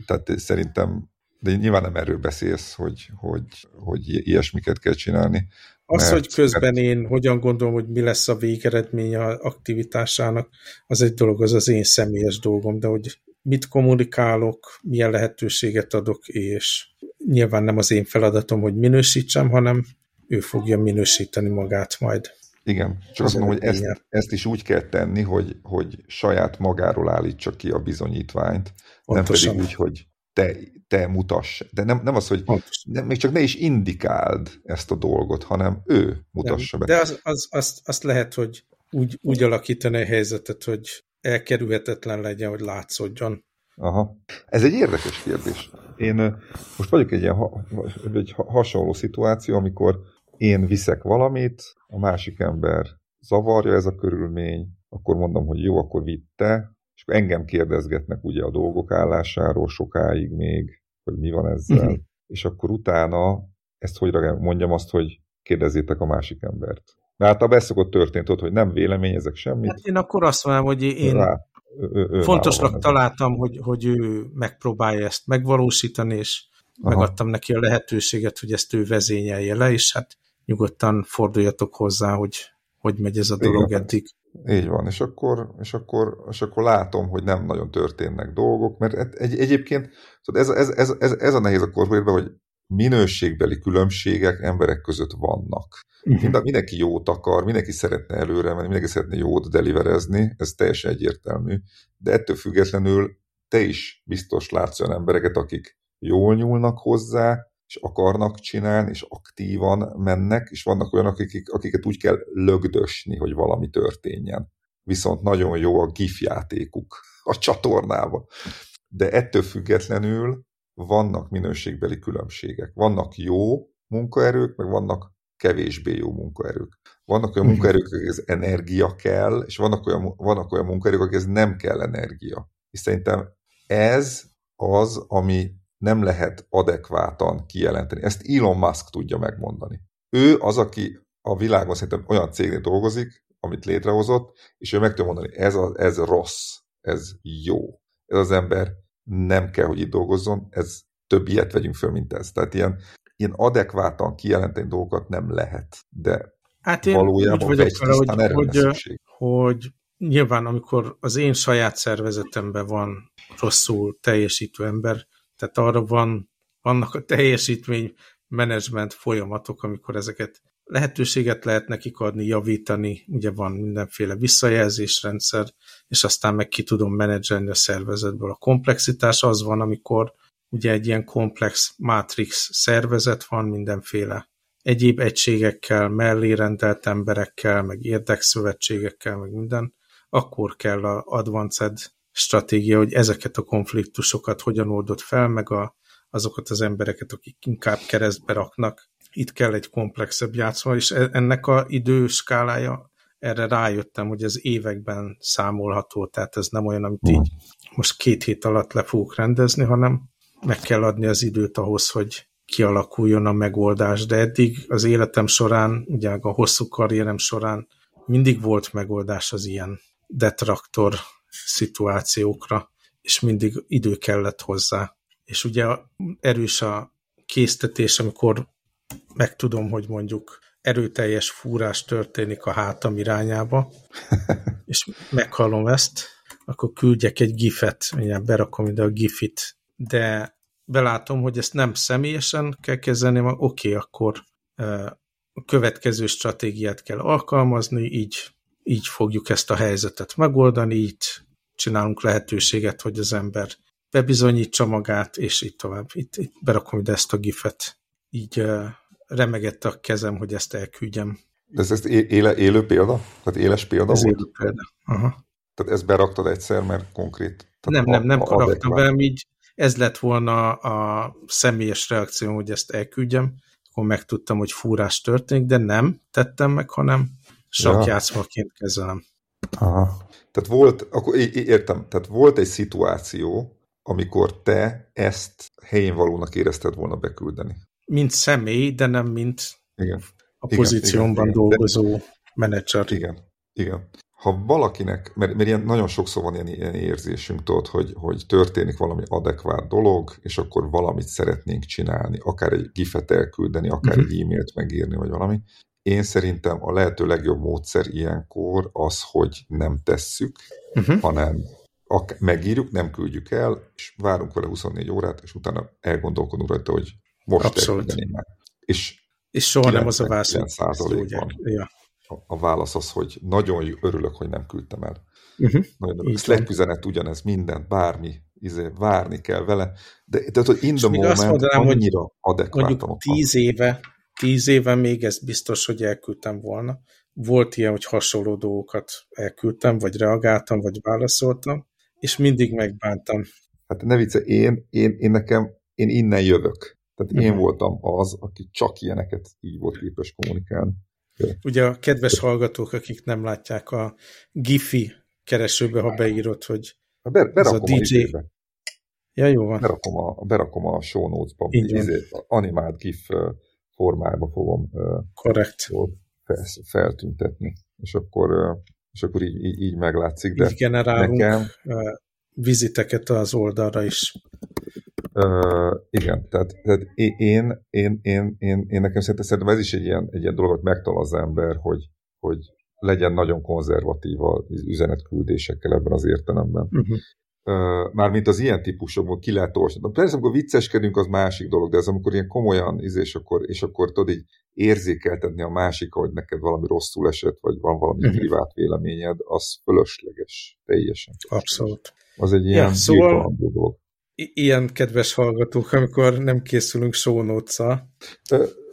Tehát szerintem, de nyilván nem erről beszélsz, hogy, hogy, hogy ilyesmiket kell csinálni. Az, hogy közben én hogyan gondolom, hogy mi lesz a végeredmény a aktivitásának, az egy dolog, az az én személyes dolgom, de hogy mit kommunikálok, milyen lehetőséget adok, és nyilván nem az én feladatom, hogy minősítsem, hanem ő fogja minősíteni magát majd. Igen, csak azt mondom, hogy ezt, ezt is úgy kell tenni, hogy, hogy saját magáról állítsa ki a bizonyítványt, Pontosan. nem pedig úgy, hogy te, te mutass. De nem, nem az, hogy nem, még csak ne is indikáld ezt a dolgot, hanem ő mutassa nem, be. De az, az, azt, azt lehet, hogy úgy, úgy alakítani a helyzetet, hogy elkerülhetetlen legyen, hogy látszódjon. Aha. Ez egy érdekes kérdés. Én most vagyok egy ilyen ha, egy hasonló szituáció, amikor én viszek valamit, a másik ember zavarja ez a körülmény, akkor mondom, hogy jó, akkor vitte, és engem kérdezgetnek ugye a dolgok állásáról sokáig még, hogy mi van ezzel, uh-huh. és akkor utána ezt hogy mondjam azt, hogy kérdezzétek a másik embert. Mert általában ez szokott történt ott, hogy nem véleményezek semmit. Hát én akkor azt mondom, hogy én Rá, ő, ő fontosnak találtam, hogy, hogy ő megpróbálja ezt megvalósítani, és Aha. megadtam neki a lehetőséget, hogy ezt ő vezényelje le, és hát nyugodtan forduljatok hozzá, hogy hogy megy ez a dolog Igen. eddig. Így van, és akkor, és, akkor, és akkor látom, hogy nem nagyon történnek dolgok, mert egy, egyébként ez, ez, ez, ez, ez a nehéz a korporátban, hogy minőségbeli különbségek emberek között vannak. Uh-huh. Mind, mindenki jót akar, mindenki szeretne előre menni, mindenki szeretne jót deliverezni, ez teljesen egyértelmű, de ettől függetlenül te is biztos látsz olyan embereket, akik jól nyúlnak hozzá, és akarnak csinálni, és aktívan mennek, és vannak olyanok, akik, akiket úgy kell lögdösni, hogy valami történjen. Viszont nagyon jó a GIF játékuk a csatornában. De ettől függetlenül vannak minőségbeli különbségek. Vannak jó munkaerők, meg vannak kevésbé jó munkaerők. Vannak olyan mhm. munkaerők, akikhez energia kell, és vannak olyan, vannak olyan munkaerők, akikhez nem kell energia. És szerintem ez az, ami nem lehet adekvátan kijelenteni. Ezt Elon Musk tudja megmondani. Ő az, aki a világon szerintem olyan cégnél dolgozik, amit létrehozott, és ő meg tudja mondani, ez, a, ez rossz, ez jó. Ez az ember nem kell, hogy itt dolgozzon, ez több ilyet vegyünk föl, mint ez. Tehát ilyen, ilyen adekvátan kijelenteni dolgokat nem lehet, de hát én valójában úgy vagyok vele, hogy, hogy, hogy nyilván amikor az én saját szervezetemben van rosszul teljesítő ember, tehát arra van, vannak a teljesítmény menedzsment folyamatok, amikor ezeket lehetőséget lehet nekik adni, javítani, ugye van mindenféle visszajelzésrendszer, és aztán meg ki tudom menedzselni a szervezetből. A komplexitás az van, amikor ugye egy ilyen komplex matrix szervezet van mindenféle egyéb egységekkel, mellé rendelt emberekkel, meg érdekszövetségekkel, meg minden, akkor kell a advanced stratégia, hogy ezeket a konfliktusokat hogyan oldott fel, meg a, azokat az embereket, akik inkább keresztbe raknak. Itt kell egy komplexebb játszma, és e, ennek a időskálája, erre rájöttem, hogy ez években számolható, tehát ez nem olyan, amit így most két hét alatt le fogok rendezni, hanem meg kell adni az időt ahhoz, hogy kialakuljon a megoldás, de eddig az életem során, ugye a hosszú karrierem során mindig volt megoldás az ilyen detraktor szituációkra, és mindig idő kellett hozzá. És ugye erős a késztetés, amikor megtudom, hogy mondjuk erőteljes fúrás történik a hátam irányába, és meghallom ezt, akkor küldjek egy gifet, mindjárt berakom ide a gifit, de belátom, hogy ezt nem személyesen kell kezelni, oké, okay, akkor a következő stratégiát kell alkalmazni, így, így fogjuk ezt a helyzetet megoldani, így csinálunk lehetőséget, hogy az ember bebizonyítsa magát, és így tovább. Itt, itt berakom ide ezt a gifet. Így remegett a kezem, hogy ezt elküldjem. De ez, ez éle, élő példa? Tehát éles példa ez volt? élő példa. Aha. Tehát ezt beraktad egyszer, mert konkrét? Tehát nem, nem, nem raktam be, így ez lett volna a személyes reakció, hogy ezt elküldjem, akkor megtudtam, hogy fúrás történik, de nem tettem meg, hanem sakjátszmaként ja. kezelem. Aha. Tehát volt, akkor értem, tehát volt egy szituáció, amikor te ezt helyén valónak érezted volna beküldeni. Mint személy, de nem mint igen. a pozíciómban igen, igen, dolgozó de, menedzser. Igen, igen ha valakinek, mert, mert ilyen, nagyon sokszor van ilyen, ilyen érzésünk, tudod, hogy, hogy történik valami adekvát dolog, és akkor valamit szeretnénk csinálni, akár egy gifet elküldeni, akár uh-huh. egy e-mailt megírni, vagy valami. Én szerintem a lehető legjobb módszer ilyenkor az, hogy nem tesszük, uh-huh. hanem megírjuk, nem küldjük el, és várunk vele 24 órát, és utána elgondolkodunk rajta, hogy most Abszolút. már. És, és soha nem az a válasz, hogy ja a válasz az, hogy nagyon örülök, hogy nem küldtem el. Uh-huh. Nagyon örülök. Slack üzenet ugyanez, minden, bármi, izé, várni kell vele, de, de hogy in the moment mondanám, annyira adekvátan mondjuk tíz éve, tíz éve még ez biztos, hogy elküldtem volna. Volt ilyen, hogy hasonló dolgokat elküldtem, vagy reagáltam, vagy válaszoltam, és mindig megbántam. Hát ne vicce, én, én, én nekem, én innen jövök. Tehát uh-huh. én voltam az, aki csak ilyeneket így volt képes kommunikálni. Ugye a kedves hallgatók, akik nem látják a Gifi keresőbe, ha beírod, hogy a ber, ez a DJ... A ja, jó van. Berakom a, berakom a show notes-ba, izé, animált GIF formába fogom Korrekt. Fel, feltüntetni, és akkor, és akkor így, így, így meglátszik. De így generálunk nekem... viziteket az oldalra is. Uh, igen, tehát, tehát én, én, én, én, én, én nekem szerintem, szerintem ez is egy ilyen, egy ilyen dolog, hogy megtal az ember, hogy, hogy legyen nagyon konzervatív az üzenetküldésekkel ebben az értelemben. Uh-huh. Mármint az ilyen típusokból ki lehet olvasni. Persze, amikor vicceskedünk, az másik dolog, de ez amikor ilyen komolyan, és akkor, és akkor tudod így érzékeltetni a másik, hogy neked valami rosszul esett, vagy van valami uh-huh. privát véleményed, az fölösleges, teljesen. Abszolút. Az egy ilyen ja, szóval... dolog ilyen kedves hallgatók, amikor nem készülünk notes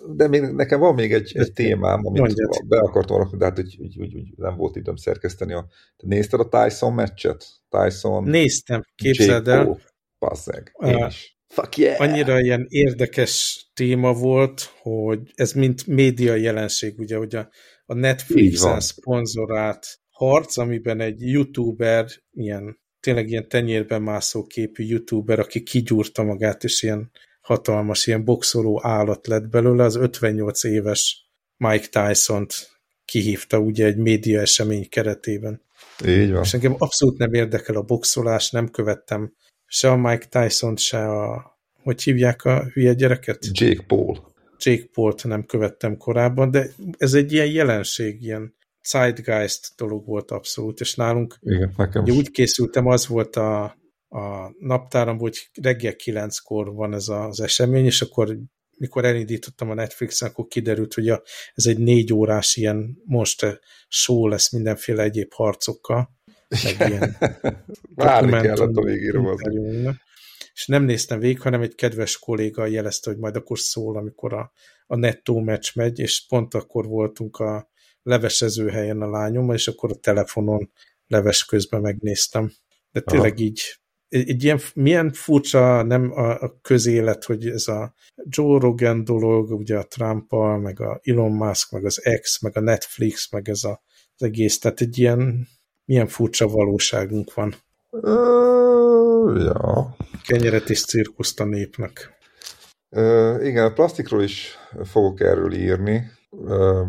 De még, nekem van még egy, egy témám, amit Mondjad. be akartam rakni, de hát úgy, úgy, úgy, úgy nem volt időm szerkeszteni. A, te nézted a Tyson meccset? Tyson? Néztem, képzeld el. Bazzeg, én is. Fuck yeah. Annyira ilyen érdekes téma volt, hogy ez mint média jelenség, ugye, hogy a, a Netflix-en szponzorált harc, amiben egy youtuber ilyen tényleg ilyen tenyérben mászó képű youtuber, aki kigyúrta magát, és ilyen hatalmas, ilyen boxoló állat lett belőle, az 58 éves Mike Tyson-t kihívta ugye egy média esemény keretében. Így van. És engem abszolút nem érdekel a boxolás, nem követtem se a Mike Tyson, se a, hogy hívják a hülye gyereket? Jake Paul. Jake Paul-t nem követtem korábban, de ez egy ilyen jelenség, ilyen zeitgeist dolog volt abszolút, és nálunk Igen, nekem ugye úgy készültem, az volt a, a naptáram, hogy reggel kilenckor van ez az esemény, és akkor mikor elindítottam a Netflixen, akkor kiderült, hogy a, ez egy négy órás ilyen monster show lesz mindenféle egyéb harcokkal, meg ilyen Várni kellett a végére és nem néztem végig, hanem egy kedves kolléga jelezte, hogy majd akkor szól, amikor a, a nettó meccs megy, és pont akkor voltunk a levesező helyen a lányommal, és akkor a telefonon leves közben megnéztem. De tényleg Aha. így egy ilyen, milyen furcsa nem a, a közélet, hogy ez a Joe Rogan dolog, ugye a trump meg a Elon Musk, meg az X, meg a Netflix, meg ez a, az egész, tehát egy ilyen milyen furcsa valóságunk van. Uh, ja. Kenyeret és cirkuszt a népnek. Uh, igen, a plastikról is fogok erről írni. Uh,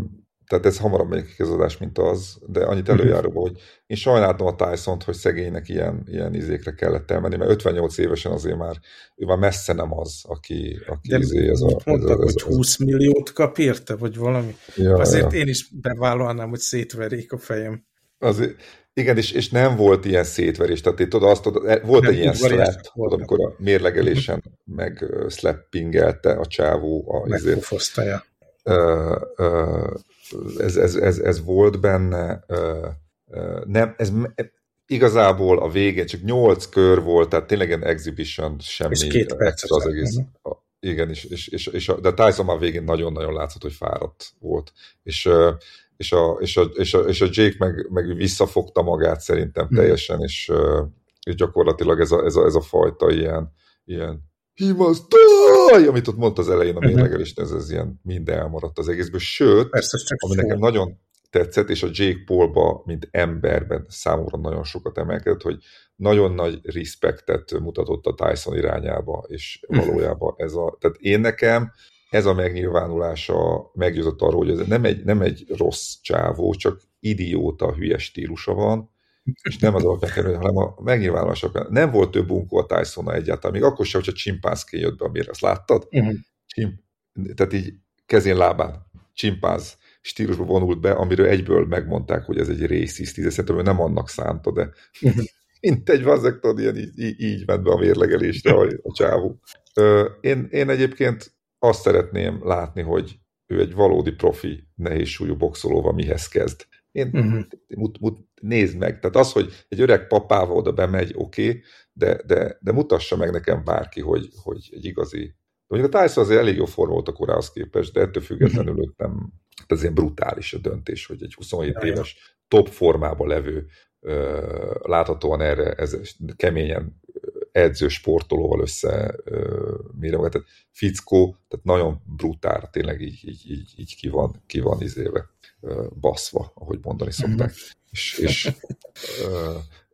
tehát ez hamarabb megy az adás, mint az, de annyit mhm. előjáróba, hogy én sajnáltam a tyson hogy szegénynek ilyen, ilyen izékre kellett elmenni, mert 58 évesen azért már, ő már messze nem az, aki, aki de izé, ez a... Mondtak, ez, ez, hogy 20 milliót kap érte, vagy valami? Ja, azért ja. én is bevállalnám, hogy szétverik a fejem. Azért, igen, és, és nem volt ilyen szétverés, tehát tudod, azt, tudod, e, volt nem, egy ilyen slap, tudod, amikor a mérlegelésen meg slappingelte a csávó a izét. Uh, uh, ez, ez, ez, ez volt benne, nem, ez igazából a végén csak nyolc kör volt, tehát tényleg egy exhibition, semmi és két extra az egész. A, igen, és, és, és, és a, de Tyson már végén nagyon-nagyon látszott, hogy fáradt volt. És, és, a, és, a, és, a, és a Jake meg, meg visszafogta magát szerintem hmm. teljesen, és, és gyakorlatilag ez a, ez a, ez a fajta ilyen, ilyen he die, amit ott mondta az elején a mhm. mérlegelés, ez, ez ilyen minden elmaradt az egészből. Sőt, Persze, ami nekem nagyon tetszett, és a Jake Paulba, mint emberben számomra nagyon sokat emelkedett, hogy nagyon nagy respektet mutatott a Tyson irányába, és mhm. valójában ez a, tehát én nekem ez a megnyilvánulása meggyőzött arról, hogy ez nem egy, nem egy rossz csávó, csak idióta, hülye stílusa van, és nem az alapján kerül, hanem a megnyilvánulások. Nem volt több bunkó a tyson egyáltalán, még akkor sem, hogyha csimpánzké jött be a mérre. Azt láttad? Uh-huh. Csimp, tehát így kezén lábán csimpánz stílusba vonult be, amiről egyből megmondták, hogy ez egy résziszt, így szerintem nem annak szánta, de uh-huh. mint egy vazek, tudod, ilyen így, így, ment be a mérlegelésre a, a csávó. Én, én egyébként azt szeretném látni, hogy ő egy valódi profi nehézsúlyú boxolóval mihez kezd. Én uh-huh. mut, mut, nézd meg. Tehát az, hogy egy öreg papával oda bemegy, oké, okay, de, de, de mutassa meg nekem bárki, hogy, hogy egy igazi... De mondjuk a Tyson azért elég jó forma volt a korához képest, de ettől függetlenül uh-huh. nem, hát ez ilyen brutális a döntés, hogy egy 27 ja, éves top formában levő, láthatóan erre ez keményen edző sportolóval össze mire Tehát fickó, tehát nagyon brutál, tényleg így, így, így, így ki van, ki van izéve baszva, ahogy mondani szokták. Mm. És, és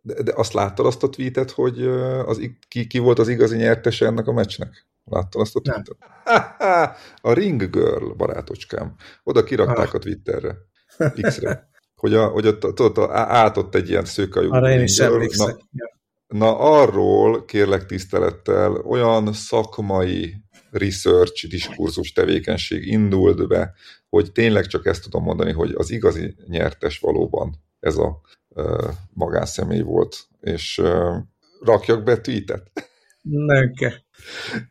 de, de azt láttad azt a tweetet, hogy az, ki, ki volt az igazi nyertese ennek a meccsnek? Láttad azt a tweetet? a Ring Girl, barátocskám. Oda kirakták ah. a Twitterre, X-re. Hogy, a, hogy ott, ott, ott átott egy ilyen szőkajú. Arra én is emlékszem. Na, na, arról kérlek tisztelettel olyan szakmai research, diskurzus tevékenység indult be, hogy tényleg csak ezt tudom mondani, hogy az igazi nyertes valóban ez a uh, magánszemély volt. És uh, rakjak be tweetet? Kell.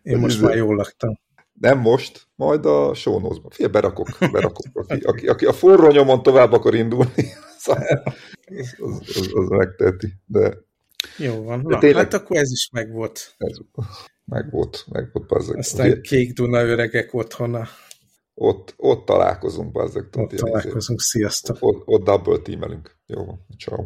Én most már jól laktam. Nem most, majd a show notes-ban. Fél, berakok, berakok. Aki, aki, aki a forró nyomon tovább akar indulni, az, az, az, az megteheti. De, Jó van. De Na, tényleg, hát akkor ez is megvolt. Ez, megvolt, megvolt. Bazzeg. Aztán Ugye, kék Duna öregek otthona. Ott, ott találkozunk, bazzeg. Ott találkozunk, sziasztok. Ott, ott double teamelünk. Jó ciao.